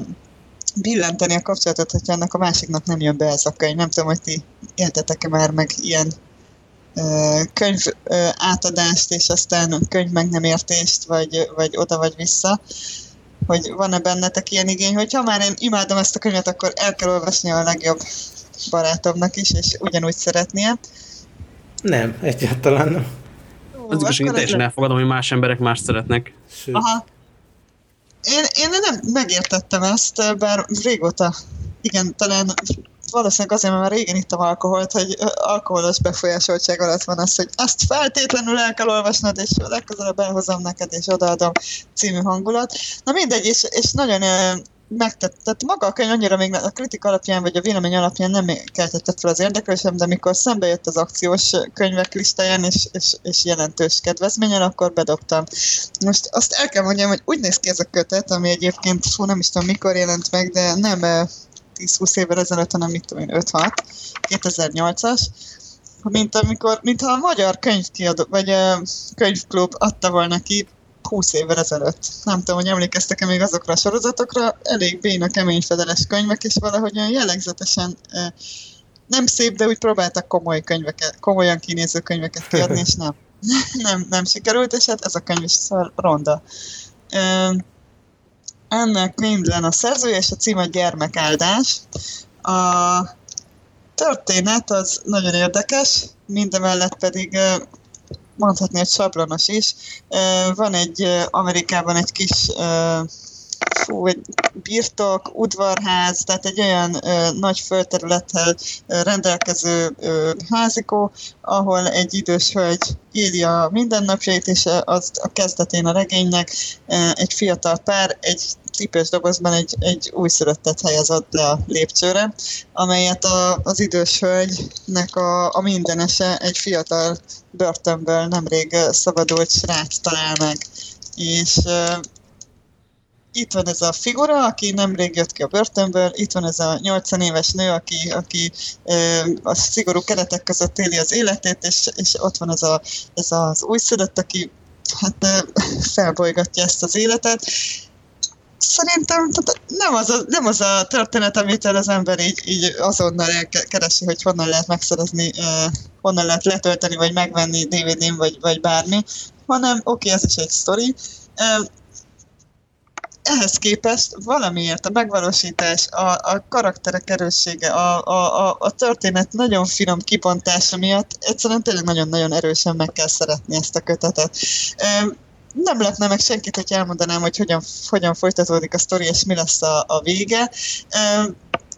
billenteni a kapcsolatot, hogyha ennek a másiknak nem jön be ez a könyv. Nem tudom, hogy ti éltetek-e már meg ilyen könyv átadást, és aztán könyv meg nem értést, vagy, vagy oda vagy vissza, hogy van-e bennetek ilyen igény, hogy ha már én imádom ezt a könyvet, akkor el kell olvasni a legjobb barátomnak is, és ugyanúgy szeretnie. Nem, egyáltalán nem. Az igazság, én teljesen elfogadom, hogy más emberek más szeretnek. Sőt. Aha. Én, én nem megértettem ezt, bár régóta, igen, talán valószínűleg azért, mert már régen ittam alkoholt, hogy alkoholos befolyásoltság alatt van az, hogy azt feltétlenül el kell olvasnod, és legközelebb elhozom neked, és odaadom című hangulat. Na mindegy, és, és nagyon megtett, tehát maga a könyv annyira még a kritika alapján, vagy a vélemény alapján nem keltette fel az érdeklődésem, de amikor szembe jött az akciós könyvek listáján, és, és, és jelentős kedvezményen, akkor bedobtam. Most azt el kell mondjam, hogy úgy néz ki ez a kötet, ami egyébként, fú, nem is tudom mikor jelent meg, de nem 10-20 évvel ezelőtt, hanem mit tudom én, 5-6, 2008-as, mint amikor, mintha a magyar könyvkiadó, vagy a könyvklub adta volna ki 20 évvel ezelőtt. Nem tudom, hogy emlékeztek-e még azokra a sorozatokra, elég béna, kemény fedeles könyvek, és valahogy olyan jellegzetesen nem szép, de úgy próbáltak komoly könyveket, komolyan kinéző könyveket kiadni, és nem, nem, nem sikerült, és hát ez a könyv is szar ronda. Ennek minden a szerzője, és a cím a gyermekáldás. A történet az nagyon érdekes, mindemellett pedig mondhatni, hogy sablonos is. Van egy Amerikában egy kis fú, egy birtok, udvarház, tehát egy olyan nagy földterülettel rendelkező házikó, ahol egy idős hölgy éli a mindennapjait, és az a kezdetén a regénynek egy fiatal pár egy cipős dobozban egy, egy újszülöttet helyezott le a lépcsőre, amelyet a, az idős hölgynek a, a mindenese egy fiatal börtönből nemrég szabadult srác talál meg. És itt van ez a figura, aki nemrég jött ki a börtönből, itt van ez a 80 éves nő, aki, aki a szigorú keretek között éli az életét, és, és ott van ez, a, ez az újszülött, aki hát felbolygatja ezt az életet. Szerintem nem az, a, nem az a történet, amit az ember így, így azonnal keresi, hogy honnan lehet megszerezni, honnan lehet letölteni, vagy megvenni DVD-n, vagy, vagy bármi, hanem oké, okay, ez is egy sztori ehhez képest valamiért a megvalósítás, a, a karakterek erőssége, a, a, a, a történet nagyon finom kibontása miatt egyszerűen tényleg nagyon-nagyon erősen meg kell szeretni ezt a kötetet. Nem lepne meg senkit, hogy elmondanám, hogy hogyan, hogyan folytatódik a sztori, és mi lesz a, a vége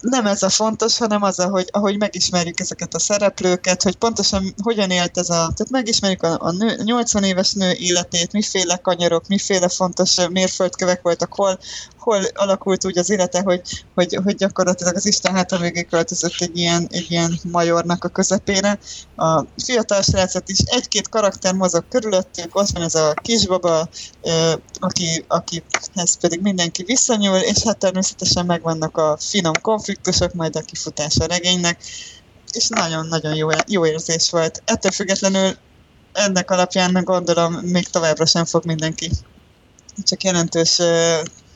nem ez a fontos, hanem az, ahogy, ahogy megismerjük ezeket a szereplőket, hogy pontosan hogyan élt ez a... Tehát megismerjük a, a nő, 80 éves nő életét, miféle kanyarok, miféle fontos mérföldkövek voltak, hol, hol alakult úgy az élete, hogy, hogy, hogy gyakorlatilag az Isten hátra végig költözött egy ilyen, egy ilyen majornak a közepére. A fiatal srácot is egy-két karakter mozog körülöttük, ott van ez a kisbaba, aki, akihez pedig mindenki visszanyúl, és hát természetesen megvannak a finom konfliktusok, majd a kifutás a regénynek, és nagyon-nagyon jó, jó érzés volt. Ettől függetlenül ennek alapján gondolom még továbbra sem fog mindenki csak jelentős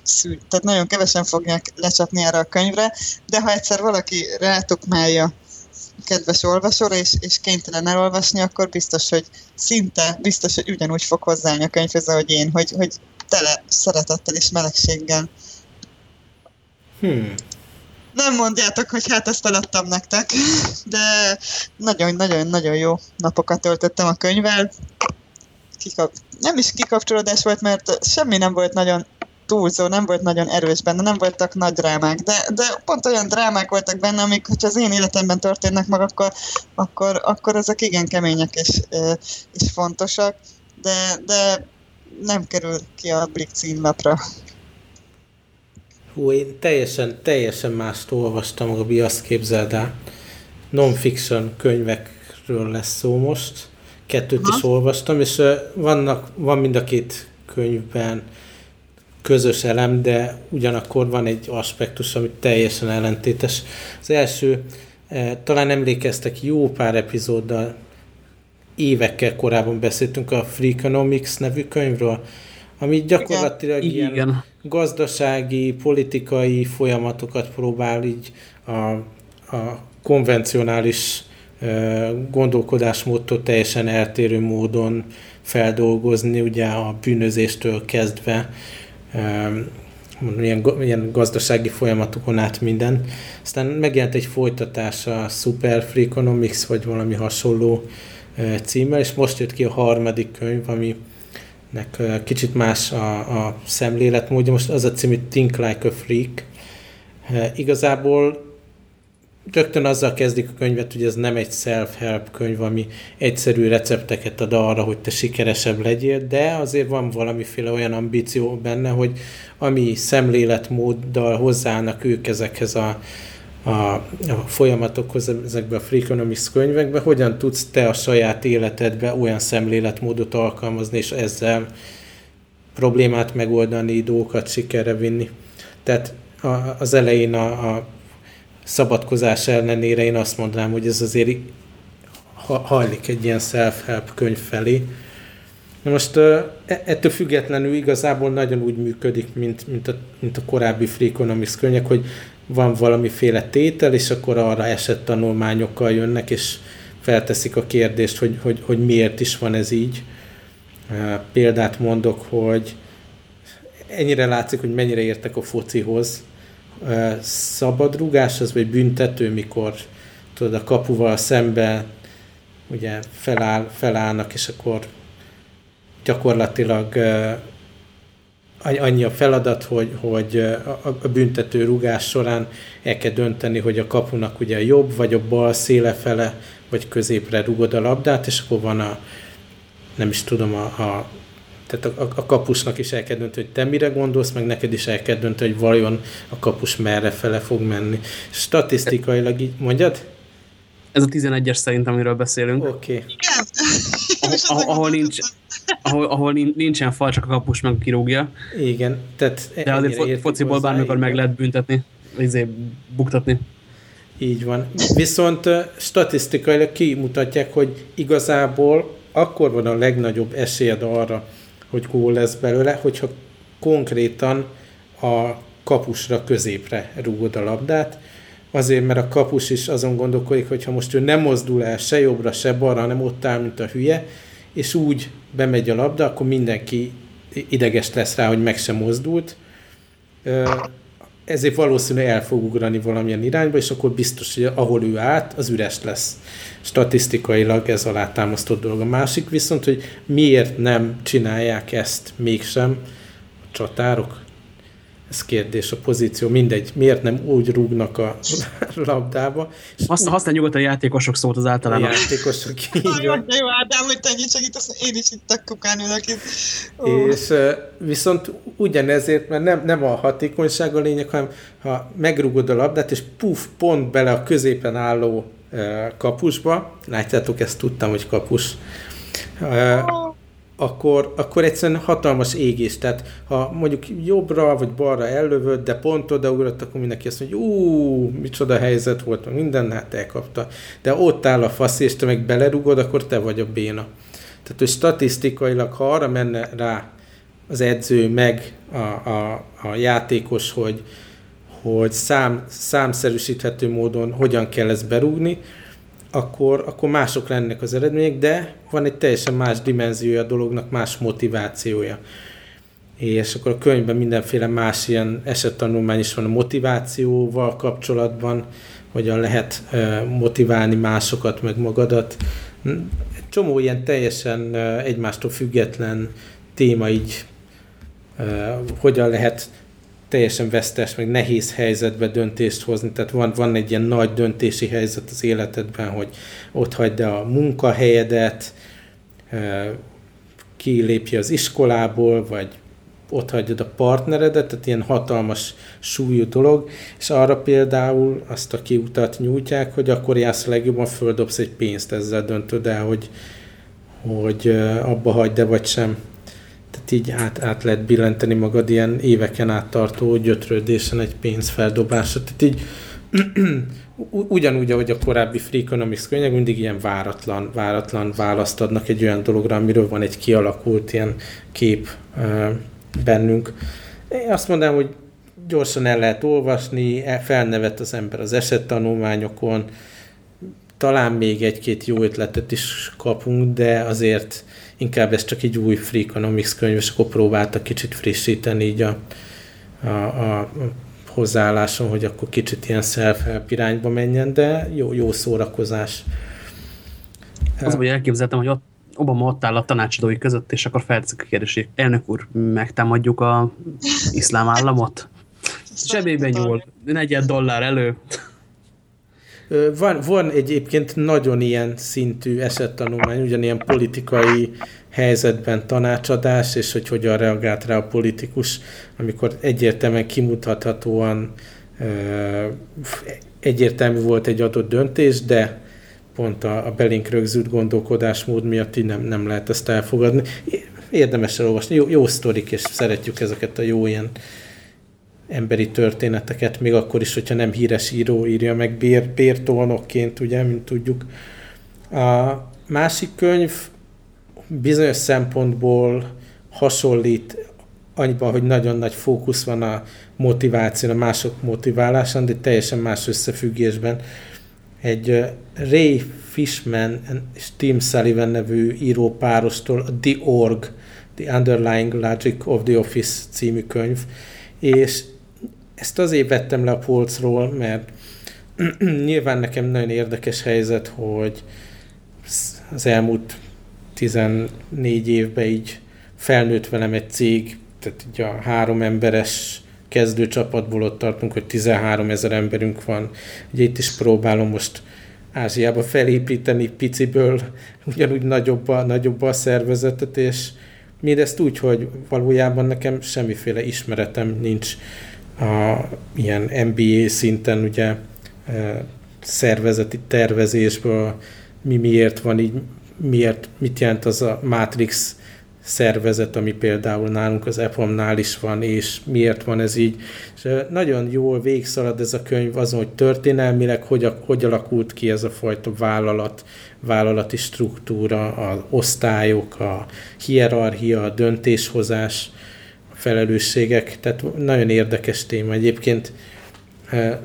szűk, tehát nagyon kevesen fogják lecsapni erre a könyvre, de ha egyszer valaki rátukmálja kedves olvasóra, és, és kénytelen elolvasni, akkor biztos, hogy szinte biztos, hogy ugyanúgy fog hozzáállni a könyvhez, ahogy én, hogy, hogy tele szeretettel és melegséggel. Hmm. Nem mondjátok, hogy hát ezt eladtam nektek, de nagyon-nagyon-nagyon jó napokat töltöttem a könyvvel. Kikap... Nem is kikapcsolódás volt, mert semmi nem volt nagyon túlzó, nem volt nagyon erős benne, nem voltak nagy drámák, de, de pont olyan drámák voltak benne, amik, hogyha az én életemben történnek meg, akkor, akkor, akkor ezek igen kemények és, és fontosak, de, de nem kerül ki a Blick címlapra. Hú, én teljesen, teljesen mást olvastam, Robi, azt képzeld el. Non-fiction könyvekről lesz szó most. Kettőt ha? is olvastam, és vannak, van mind a két könyvben közös elem, de ugyanakkor van egy aspektus, ami teljesen ellentétes. Az első, talán emlékeztek, jó pár epizóddal évekkel korábban beszéltünk a Freakonomics nevű könyvről, ami gyakorlatilag Igen. ilyen Igen. gazdasági, politikai folyamatokat próbál így a, a konvencionális gondolkodásmódtól teljesen eltérő módon feldolgozni, ugye a bűnözéstől kezdve mondom, ilyen, ilyen gazdasági folyamatokon át minden. Aztán megjelent egy folytatás a Super Freakonomics, vagy valami hasonló címmel, és most jött ki a harmadik könyv, aminek kicsit más a, a szemléletmódja. Most az a cím, hogy Think Like a Freak. Igazából rögtön azzal kezdik a könyvet, hogy ez nem egy self-help könyv, ami egyszerű recepteket ad arra, hogy te sikeresebb legyél, de azért van valamiféle olyan ambíció benne, hogy ami szemléletmóddal hozzáállnak ők ezekhez a, a, a folyamatokhoz, ezekbe a Freakonomics könyvekbe, hogyan tudsz te a saját életedbe olyan szemléletmódot alkalmazni, és ezzel problémát megoldani, dolgokat sikerre vinni. Tehát a, az elején a, a szabadkozás ellenére én azt mondanám, hogy ez azért hajlik egy ilyen self-help könyv felé. Na most e, ettől függetlenül igazából nagyon úgy működik, mint, mint, a, mint a korábbi Freakonomics könyvek, hogy van valamiféle tétel, és akkor arra esett tanulmányokkal jönnek, és felteszik a kérdést, hogy, hogy, hogy miért is van ez így. Példát mondok, hogy ennyire látszik, hogy mennyire értek a focihoz, szabadrugás, az vagy büntető, mikor tudod, a kapuval szembe ugye feláll, felállnak, és akkor gyakorlatilag annyi a feladat, hogy, hogy a büntető rugás során el kell dönteni, hogy a kapunak ugye a jobb vagy a bal széle fele, vagy középre rugod a labdát, és akkor van a, nem is tudom, a, a tehát a, a kapusnak is el kell dönteni, hogy te mire gondolsz, meg neked is el kell dönteni, hogy vajon a kapus merre fele fog menni. Statisztikailag így mondjad? Ez a 11-es szerint, amiről beszélünk. Oké. Okay. Ah, ahol, nincs, ahol, ahol nincsen fal, csak a kapus meg kirúgja. Igen. Tehát De azért fociból bármikor meg lehet büntetni, izé, buktatni. Így van. Viszont statisztikailag kimutatják, hogy igazából akkor van a legnagyobb esélyed arra, hogy gól lesz belőle, hogyha konkrétan a kapusra középre rúgod a labdát, azért, mert a kapus is azon gondolkodik, hogy ha most ő nem mozdul el se jobbra, se balra, hanem ott áll, mint a hülye, és úgy bemegy a labda, akkor mindenki ideges lesz rá, hogy meg sem mozdult, ezért valószínűleg el fog ugrani valamilyen irányba, és akkor biztos, hogy ahol ő át, az üres lesz. Statisztikailag ez alátámasztott dolog. A másik viszont, hogy miért nem csinálják ezt mégsem a csatárok? Ez kérdés, a pozíció, mindegy. Miért nem úgy rúgnak a labdába? Azt használ nyugodtan a játékosok szót az általában. A játékosok, így van. Jó, Ádám, hogy te ennyit segítesz, én is itt a kukán ülök itt. És viszont ugyanezért, mert nem, nem a hatékonyság a lényeg, hanem ha megrúgod a labdát, és puf, pont bele a középen álló kapusba, látjátok, ezt tudtam, hogy kapus, akkor, akkor egyszerűen hatalmas égés. Tehát ha mondjuk jobbra vagy balra ellövöd, de pont odaugrott, akkor mindenki azt mondja, ú, micsoda helyzet volt, minden, hát elkapta. De ott áll a fasz, és te meg belerugod, akkor te vagy a béna. Tehát, hogy statisztikailag, ha arra menne rá az edző, meg a, a, a játékos, hogy, hogy szám, számszerűsíthető módon hogyan kell ezt berúgni, akkor, akkor mások lennek az eredmények, de van egy teljesen más dimenziója a dolognak, más motivációja. És akkor a könyvben mindenféle más ilyen esettanulmány is van a motivációval kapcsolatban, hogyan lehet motiválni másokat, meg magadat. Egy csomó ilyen teljesen egymástól független téma így, hogyan lehet teljesen vesztes, meg nehéz helyzetbe döntést hozni. Tehát van, van egy ilyen nagy döntési helyzet az életedben, hogy ott hagyd a munkahelyedet, kilépje az iskolából, vagy ott hagyod a partneredet, tehát ilyen hatalmas súlyú dolog, és arra például azt a kiutat nyújtják, hogy akkor jársz legjobban, földobsz egy pénzt, ezzel döntöd el, hogy, hogy abba hagyd-e vagy sem tehát így át, át lehet billenteni magad ilyen éveken át tartó gyötrődésen egy pénzfeldobásra. Tehát így ugyanúgy, ahogy a korábbi Free Economics könyvek, mindig ilyen váratlan, váratlan választ adnak egy olyan dologra, amiről van egy kialakult ilyen kép bennünk. Én azt mondanám, hogy gyorsan el lehet olvasni, e, felnevet az ember az esettanulmányokon, talán még egy-két jó ötletet is kapunk, de azért inkább ez csak egy új Free Economics könyv, és akkor próbáltak kicsit frissíteni így a, a, a hozzáálláson, hogy akkor kicsit ilyen self irányba menjen, de jó, jó szórakozás. Az, hogy elképzeltem, hogy ott Obama ott áll a tanácsadói között, és akkor felteszik a kérdés, hogy elnök úr, megtámadjuk a iszlám államot? Zsebében nyúl, negyed dollár elő. Van, van egyébként nagyon ilyen szintű esettanulmány, ugyanilyen politikai helyzetben tanácsadás, és hogy hogyan reagált rá a politikus, amikor egyértelműen kimutathatóan egyértelmű volt egy adott döntés, de pont a, a belénk rögzült gondolkodásmód miatt így nem, nem lehet ezt elfogadni. Érdemes elolvasni, jó, jó sztorik, és szeretjük ezeket a jó ilyen emberi történeteket, még akkor is, hogyha nem híres író írja meg bér, bértolnokként, ugye, mint tudjuk. A másik könyv bizonyos szempontból hasonlít annyiban, hogy nagyon nagy fókusz van a motiváción, a mások motiválásán, de teljesen más összefüggésben. Egy Ray Fishman és Tim Sullivan nevű írópárostól a The Org, The Underlying Logic of the Office című könyv, és ezt azért vettem le a polcról, mert nyilván nekem nagyon érdekes helyzet, hogy az elmúlt 14 évben így felnőtt velem egy cég, tehát így a három emberes kezdőcsapatból ott tartunk, hogy 13 ezer emberünk van. Ugye itt is próbálom most Ázsiába felépíteni piciből, ugyanúgy nagyobb a, nagyobb a szervezetet, és mindezt úgy, hogy valójában nekem semmiféle ismeretem nincs a ilyen MBA szinten ugye e, szervezeti tervezésből, mi miért van így, miért, mit jelent az a Matrix szervezet, ami például nálunk az EPAM-nál is van, és miért van ez így. És e, nagyon jól végszalad ez a könyv azon, hogy történelmileg hogy, hogy alakult ki ez a fajta vállalat, vállalati struktúra, az osztályok, a hierarchia, a döntéshozás, felelősségek, tehát nagyon érdekes téma. Egyébként e,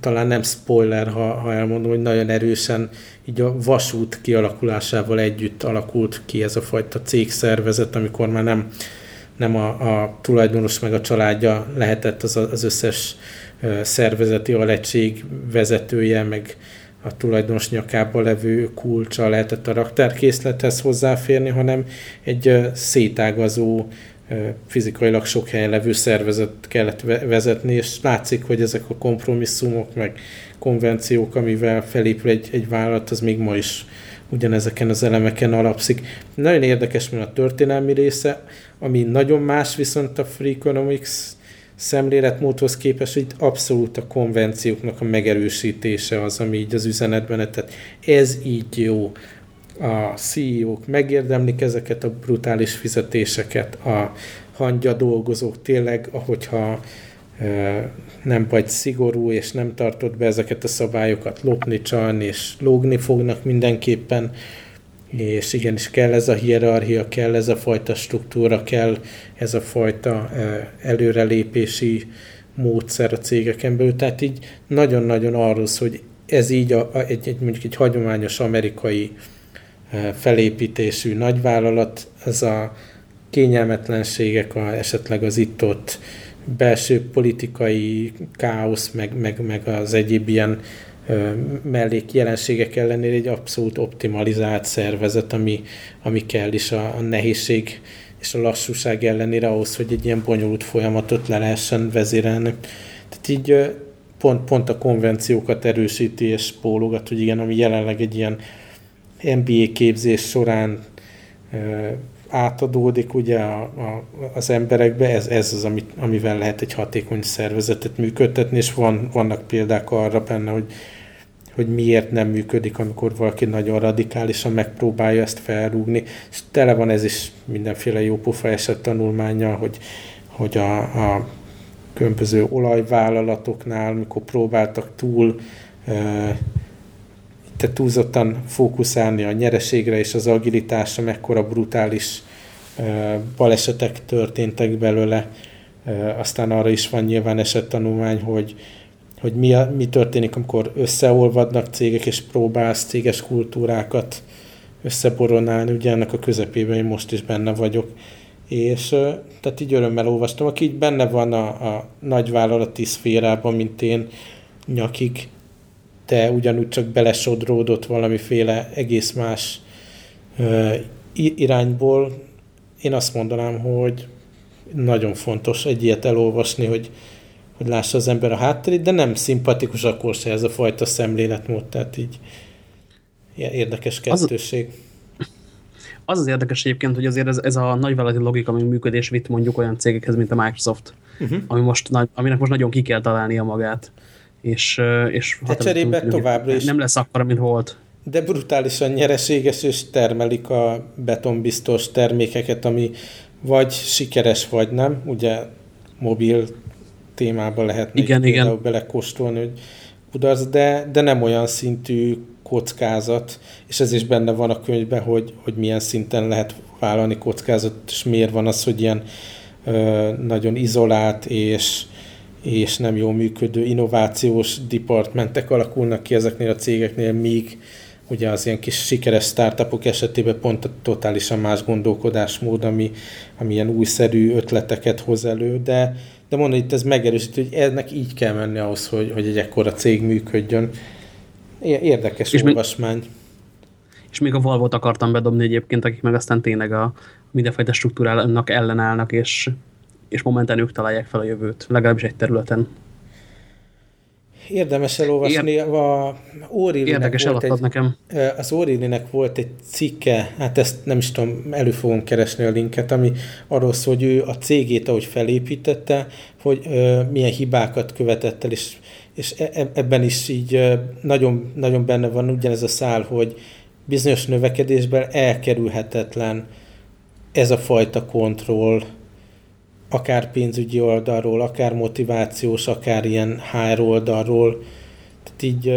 talán nem spoiler, ha, ha elmondom, hogy nagyon erősen így a vasút kialakulásával együtt alakult ki ez a fajta cégszervezet, amikor már nem nem a, a tulajdonos meg a családja lehetett az, az összes szervezeti alegység vezetője, meg a tulajdonos nyakába levő kulcsa lehetett a raktárkészlethez hozzáférni, hanem egy szétágazó, fizikailag sok helyen levő szervezet kellett vezetni, és látszik, hogy ezek a kompromisszumok, meg konvenciók, amivel felépül egy, egy vállalat, az még ma is ugyanezeken az elemeken alapszik. Nagyon érdekes, mert a történelmi része, ami nagyon más viszont a Free Economics szemléletmódhoz képest, hogy itt abszolút a konvencióknak a megerősítése az, ami így az üzenetben, tehát ez így jó. A CEO-k megérdemlik ezeket a brutális fizetéseket, a hangya dolgozók tényleg, ahogyha nem vagy szigorú, és nem tartod be ezeket a szabályokat, lopni, csalni, és lógni fognak mindenképpen, és igenis kell ez a hierarchia, kell ez a fajta struktúra, kell ez a fajta előrelépési módszer a cégeken belül. Tehát így nagyon-nagyon arról hogy ez így a, egy, egy, mondjuk egy hagyományos amerikai felépítésű nagyvállalat, az a kényelmetlenségek, a, esetleg az itt-ott belső politikai káosz, meg, meg, meg az egyéb ilyen mellék jelenségek ellenére egy abszolút optimalizált szervezet, ami, ami kell is a, a nehézség és a lassúság ellenére ahhoz, hogy egy ilyen bonyolult folyamatot le lehessen vezérelni. Tehát így pont, pont a konvenciókat erősíti és pólogat, hogy igen, ami jelenleg egy ilyen MBA képzés során átadódik ugye a, a, az emberekbe, ez, ez az, amit, amivel lehet egy hatékony szervezetet működtetni, és van, vannak példák arra benne, hogy, hogy miért nem működik, amikor valaki nagyon radikálisan megpróbálja ezt felrúgni, és tele van ez is mindenféle jópofa eset tanulmánya, hogy, hogy a, a különböző olajvállalatoknál, mikor próbáltak túl te túlzottan fókuszálni a nyereségre és az agilitásra, mekkora brutális balesetek történtek belőle. Aztán arra is van nyilván esettanulmány, hogy, hogy mi, a, mi történik, amikor összeolvadnak cégek, és próbálsz céges kultúrákat összeboronálni. Ugye ennek a közepében én most is benne vagyok. És tehát így örömmel olvastam, aki így benne van a, a nagyvállalati szférában, mint én, nyakig, te ugyanúgy csak belesodródott valamiféle egész más ö, irányból. Én azt mondanám, hogy nagyon fontos egy ilyet elolvasni, hogy, hogy lássa az ember a hátterét, de nem szimpatikus akkor se ez a fajta szemléletmód, tehát így érdekes kettőség. Az, az az érdekes egyébként, hogy azért ez, ez a nagyvállalati logika, ami működés vitt mondjuk olyan cégekhez, mint a Microsoft, uh-huh. ami most, aminek most nagyon ki kell találnia magát és, és de cserébe továbbra is. Nem lesz akkora, mint volt. De brutálisan nyereséges, és termelik a betonbiztos termékeket, ami vagy sikeres, vagy nem. Ugye mobil témában lehetne igen, igen. belekóstolni, hogy kudarc, de, de nem olyan szintű kockázat, és ez is benne van a könyvben, hogy, hogy milyen szinten lehet vállalni kockázat, és miért van az, hogy ilyen ö, nagyon izolált és és nem jól működő innovációs departmentek alakulnak ki ezeknél a cégeknél, míg ugye az ilyen kis sikeres startupok esetében pont a totálisan más gondolkodásmód, ami, ami ilyen újszerű ötleteket hoz elő, de, de mondom, itt ez megerősítő, hogy ennek így kell menni ahhoz, hogy, hogy egy ekkora cég működjön. Érdekes és olvasmány. Még, és még a Valvot akartam bedobni egyébként, akik meg aztán tényleg a mindenfajta struktúrának ellenállnak, és és momentán ők találják fel a jövőt, legalábbis egy területen. Érdemes elolvasni. Ér... A Érdekes volt egy, nekem. Az Orilinek volt egy cikke, hát ezt nem is tudom, elő fogom keresni a linket, ami arról szól, hogy ő a cégét, ahogy felépítette, hogy ö, milyen hibákat követett el, és, és e, e, ebben is így nagyon, nagyon benne van ugyanez a szál, hogy bizonyos növekedésben elkerülhetetlen ez a fajta kontroll, akár pénzügyi oldalról, akár motivációs, akár ilyen HR oldalról. Tehát így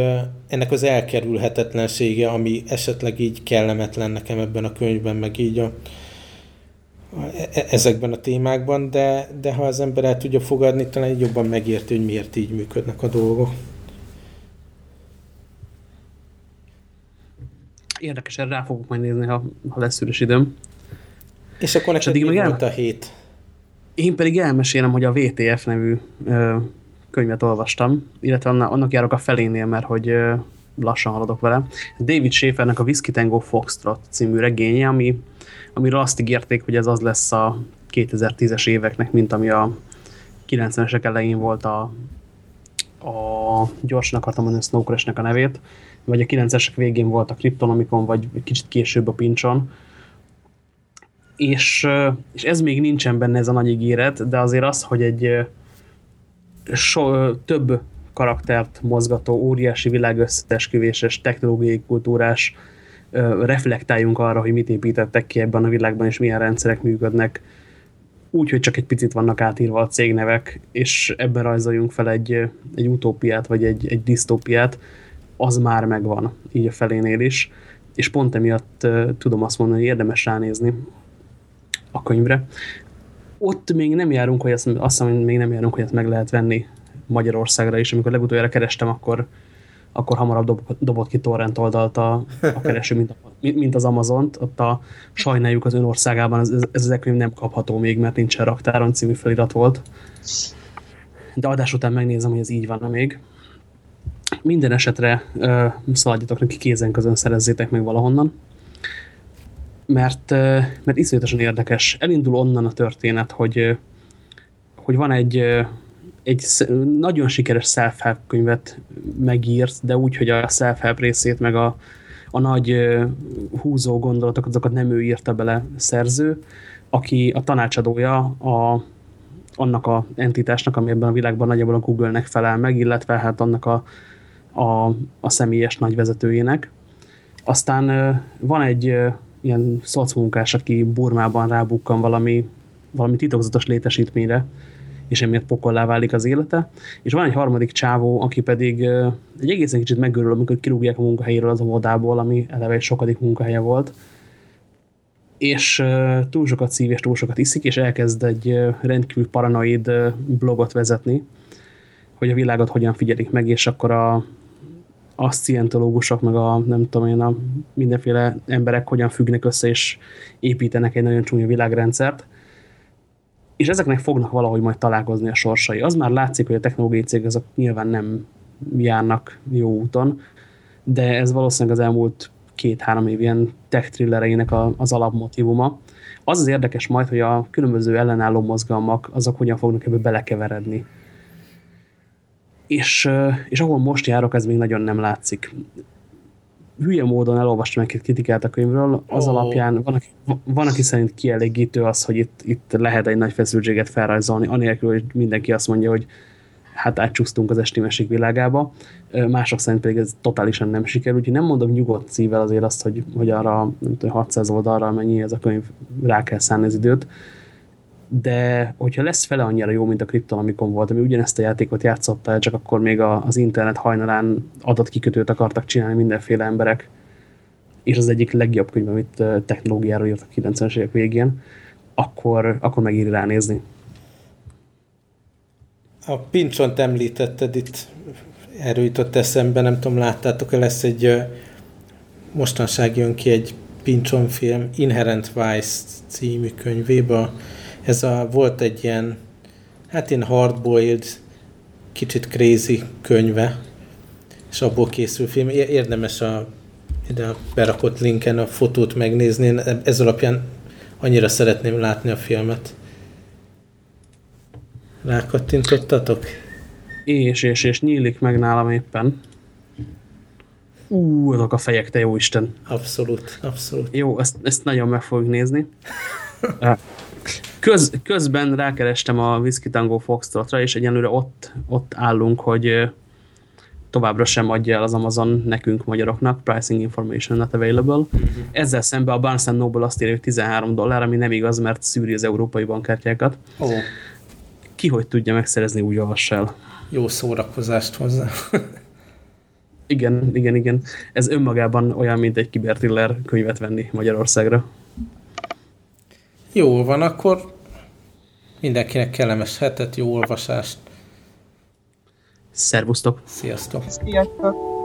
ennek az elkerülhetetlensége, ami esetleg így kellemetlen nekem ebben a könyvben, meg így a, e, ezekben a témákban, de, de ha az ember el tudja fogadni, talán így jobban megérti, hogy miért így működnek a dolgok. Érdekesen rá fogok majd nézni, ha, ha lesz üres időm. És akkor neked mi volt a hét? Én pedig elmesélem, hogy a VTF nevű ö, könyvet olvastam, illetve annak, járok a felénél, mert hogy ö, lassan haladok vele. David Schaefernek a Whiskey Tango Foxtrot című regénye, ami, amiről azt ígérték, hogy ez az lesz a 2010-es éveknek, mint ami a 90-esek elején volt a, a gyorsan akartam mondani Snow Crash-nek a nevét, vagy a 90-esek végén volt a Kryptonomicon, vagy kicsit később a Pincson. És, és ez még nincsen benne ez a nagy ígéret, de azért az, hogy egy so, több karaktert mozgató, óriási világösszeesküvéses, technológiai kultúrás, reflektáljunk arra, hogy mit építettek ki ebben a világban, és milyen rendszerek működnek, úgy, hogy csak egy picit vannak átírva a cégnevek, és ebben rajzoljunk fel egy, egy utópiát, vagy egy, egy disztópiát, az már megvan, így a felénél is, és pont emiatt tudom azt mondani, hogy érdemes ránézni a könyvre. Ott még nem járunk, hogy ezt, azt hiszem, még nem járunk, hogy ezt meg lehet venni Magyarországra is. Amikor legutoljára kerestem, akkor, akkor hamarabb dob, dobott ki torrent oldalt a, a kereső, mint, a, mint az Amazont. Ott a sajnáljuk az ön országában, ez, ez ez nem kapható még, mert nincsen raktáron című felirat volt. De adás után megnézem, hogy ez így van még. Minden esetre uh, szaladjatok neki kézen közön, szerezzétek meg valahonnan. Mert, mert iszonyatosan érdekes. Elindul onnan a történet, hogy, hogy van egy, egy nagyon sikeres self-help könyvet megírt, de úgy, hogy a self-help részét, meg a, a nagy húzó gondolatokat, azokat nem ő írta bele szerző, aki a tanácsadója a, annak a entitásnak, ami ebben a világban nagyjából a Google-nek felel meg, illetve hát annak a, a, a személyes nagyvezetőjének. Aztán van egy ilyen szocmunkás, aki Burmában rábukkan valami, valami titokzatos létesítményre, és emiatt pokollá válik az élete. És van egy harmadik csávó, aki pedig egy egészen kicsit megörül, amikor kirúgják a munkahelyéről az óvodából, ami eleve egy sokadik munkahelye volt. És túl sokat szív és túl sokat iszik, és elkezd egy rendkívül paranoid blogot vezetni, hogy a világot hogyan figyelik meg, és akkor a, a szientológusok, meg a nem tudom én, a mindenféle emberek hogyan függnek össze, és építenek egy nagyon csúnya világrendszert. És ezeknek fognak valahogy majd találkozni a sorsai. Az már látszik, hogy a technológiai cég azok nyilván nem járnak jó úton, de ez valószínűleg az elmúlt két-három év ilyen tech thrillereinek az alapmotívuma. Az az érdekes majd, hogy a különböző ellenálló mozgalmak, azok hogyan fognak ebbe belekeveredni és, és ahol most járok, ez még nagyon nem látszik. Hülye módon elolvastam egy kritikát a könyvről, az oh. alapján van aki, van, aki szerint kielégítő az, hogy itt, itt lehet egy nagy feszültséget felrajzolni, anélkül, hogy mindenki azt mondja, hogy hát átcsúsztunk az esti mesik világába, mások szerint pedig ez totálisan nem sikerül, úgyhogy nem mondom nyugodt szívvel azért azt, hogy, hogy arra nem tudom, 600 oldalra mennyi ez a könyv, rá kell szállni az időt, de hogyha lesz fele annyira jó, mint a Krypton, amikor volt, ami ugyanezt a játékot játszotta, csak akkor még a, az internet hajnalán adatkikötőt akartak csinálni mindenféle emberek, és az egyik legjobb könyv, amit technológiáról írt a 90-es évek végén, akkor, akkor megíri ránézni. A pincsont említetted itt, erről jutott eszembe, nem tudom, láttátok-e, lesz egy mostanság jön ki egy Pincson film, Inherent Vice című könyvébe, ez a, volt egy ilyen, hát ilyen hardboiled, kicsit crazy könyve, és abból készül film. Érdemes a ide a berakott linken a fotót megnézni. Én ez alapján annyira szeretném látni a filmet. Rákattintottatok? És, és, és nyílik meg nálam éppen. Ú, azok a fejek, te jó Isten. Abszolút, abszolút. Jó, ezt, ezt nagyon meg fogjuk nézni. Köz, közben rákerestem a Whiskey Tango Foxtrotra, és egyenlőre ott, ott állunk, hogy továbbra sem adja el az Amazon nekünk magyaroknak, pricing information not available. Uh mhm. -huh. Ezzel szemben a Barnes Noble azt írja, hogy 13 dollár, ami nem igaz, mert szűri az európai bankkártyákat. Oh. Ki hogy tudja megszerezni, úgy olvass el. Jó szórakozást hozzá. igen, igen, igen. Ez önmagában olyan, mint egy kibertiller könyvet venni Magyarországra. Jó van, akkor mindenkinek kellemes hetet, jó olvasást. Szervusztok! Sziasztok! Sziasztok!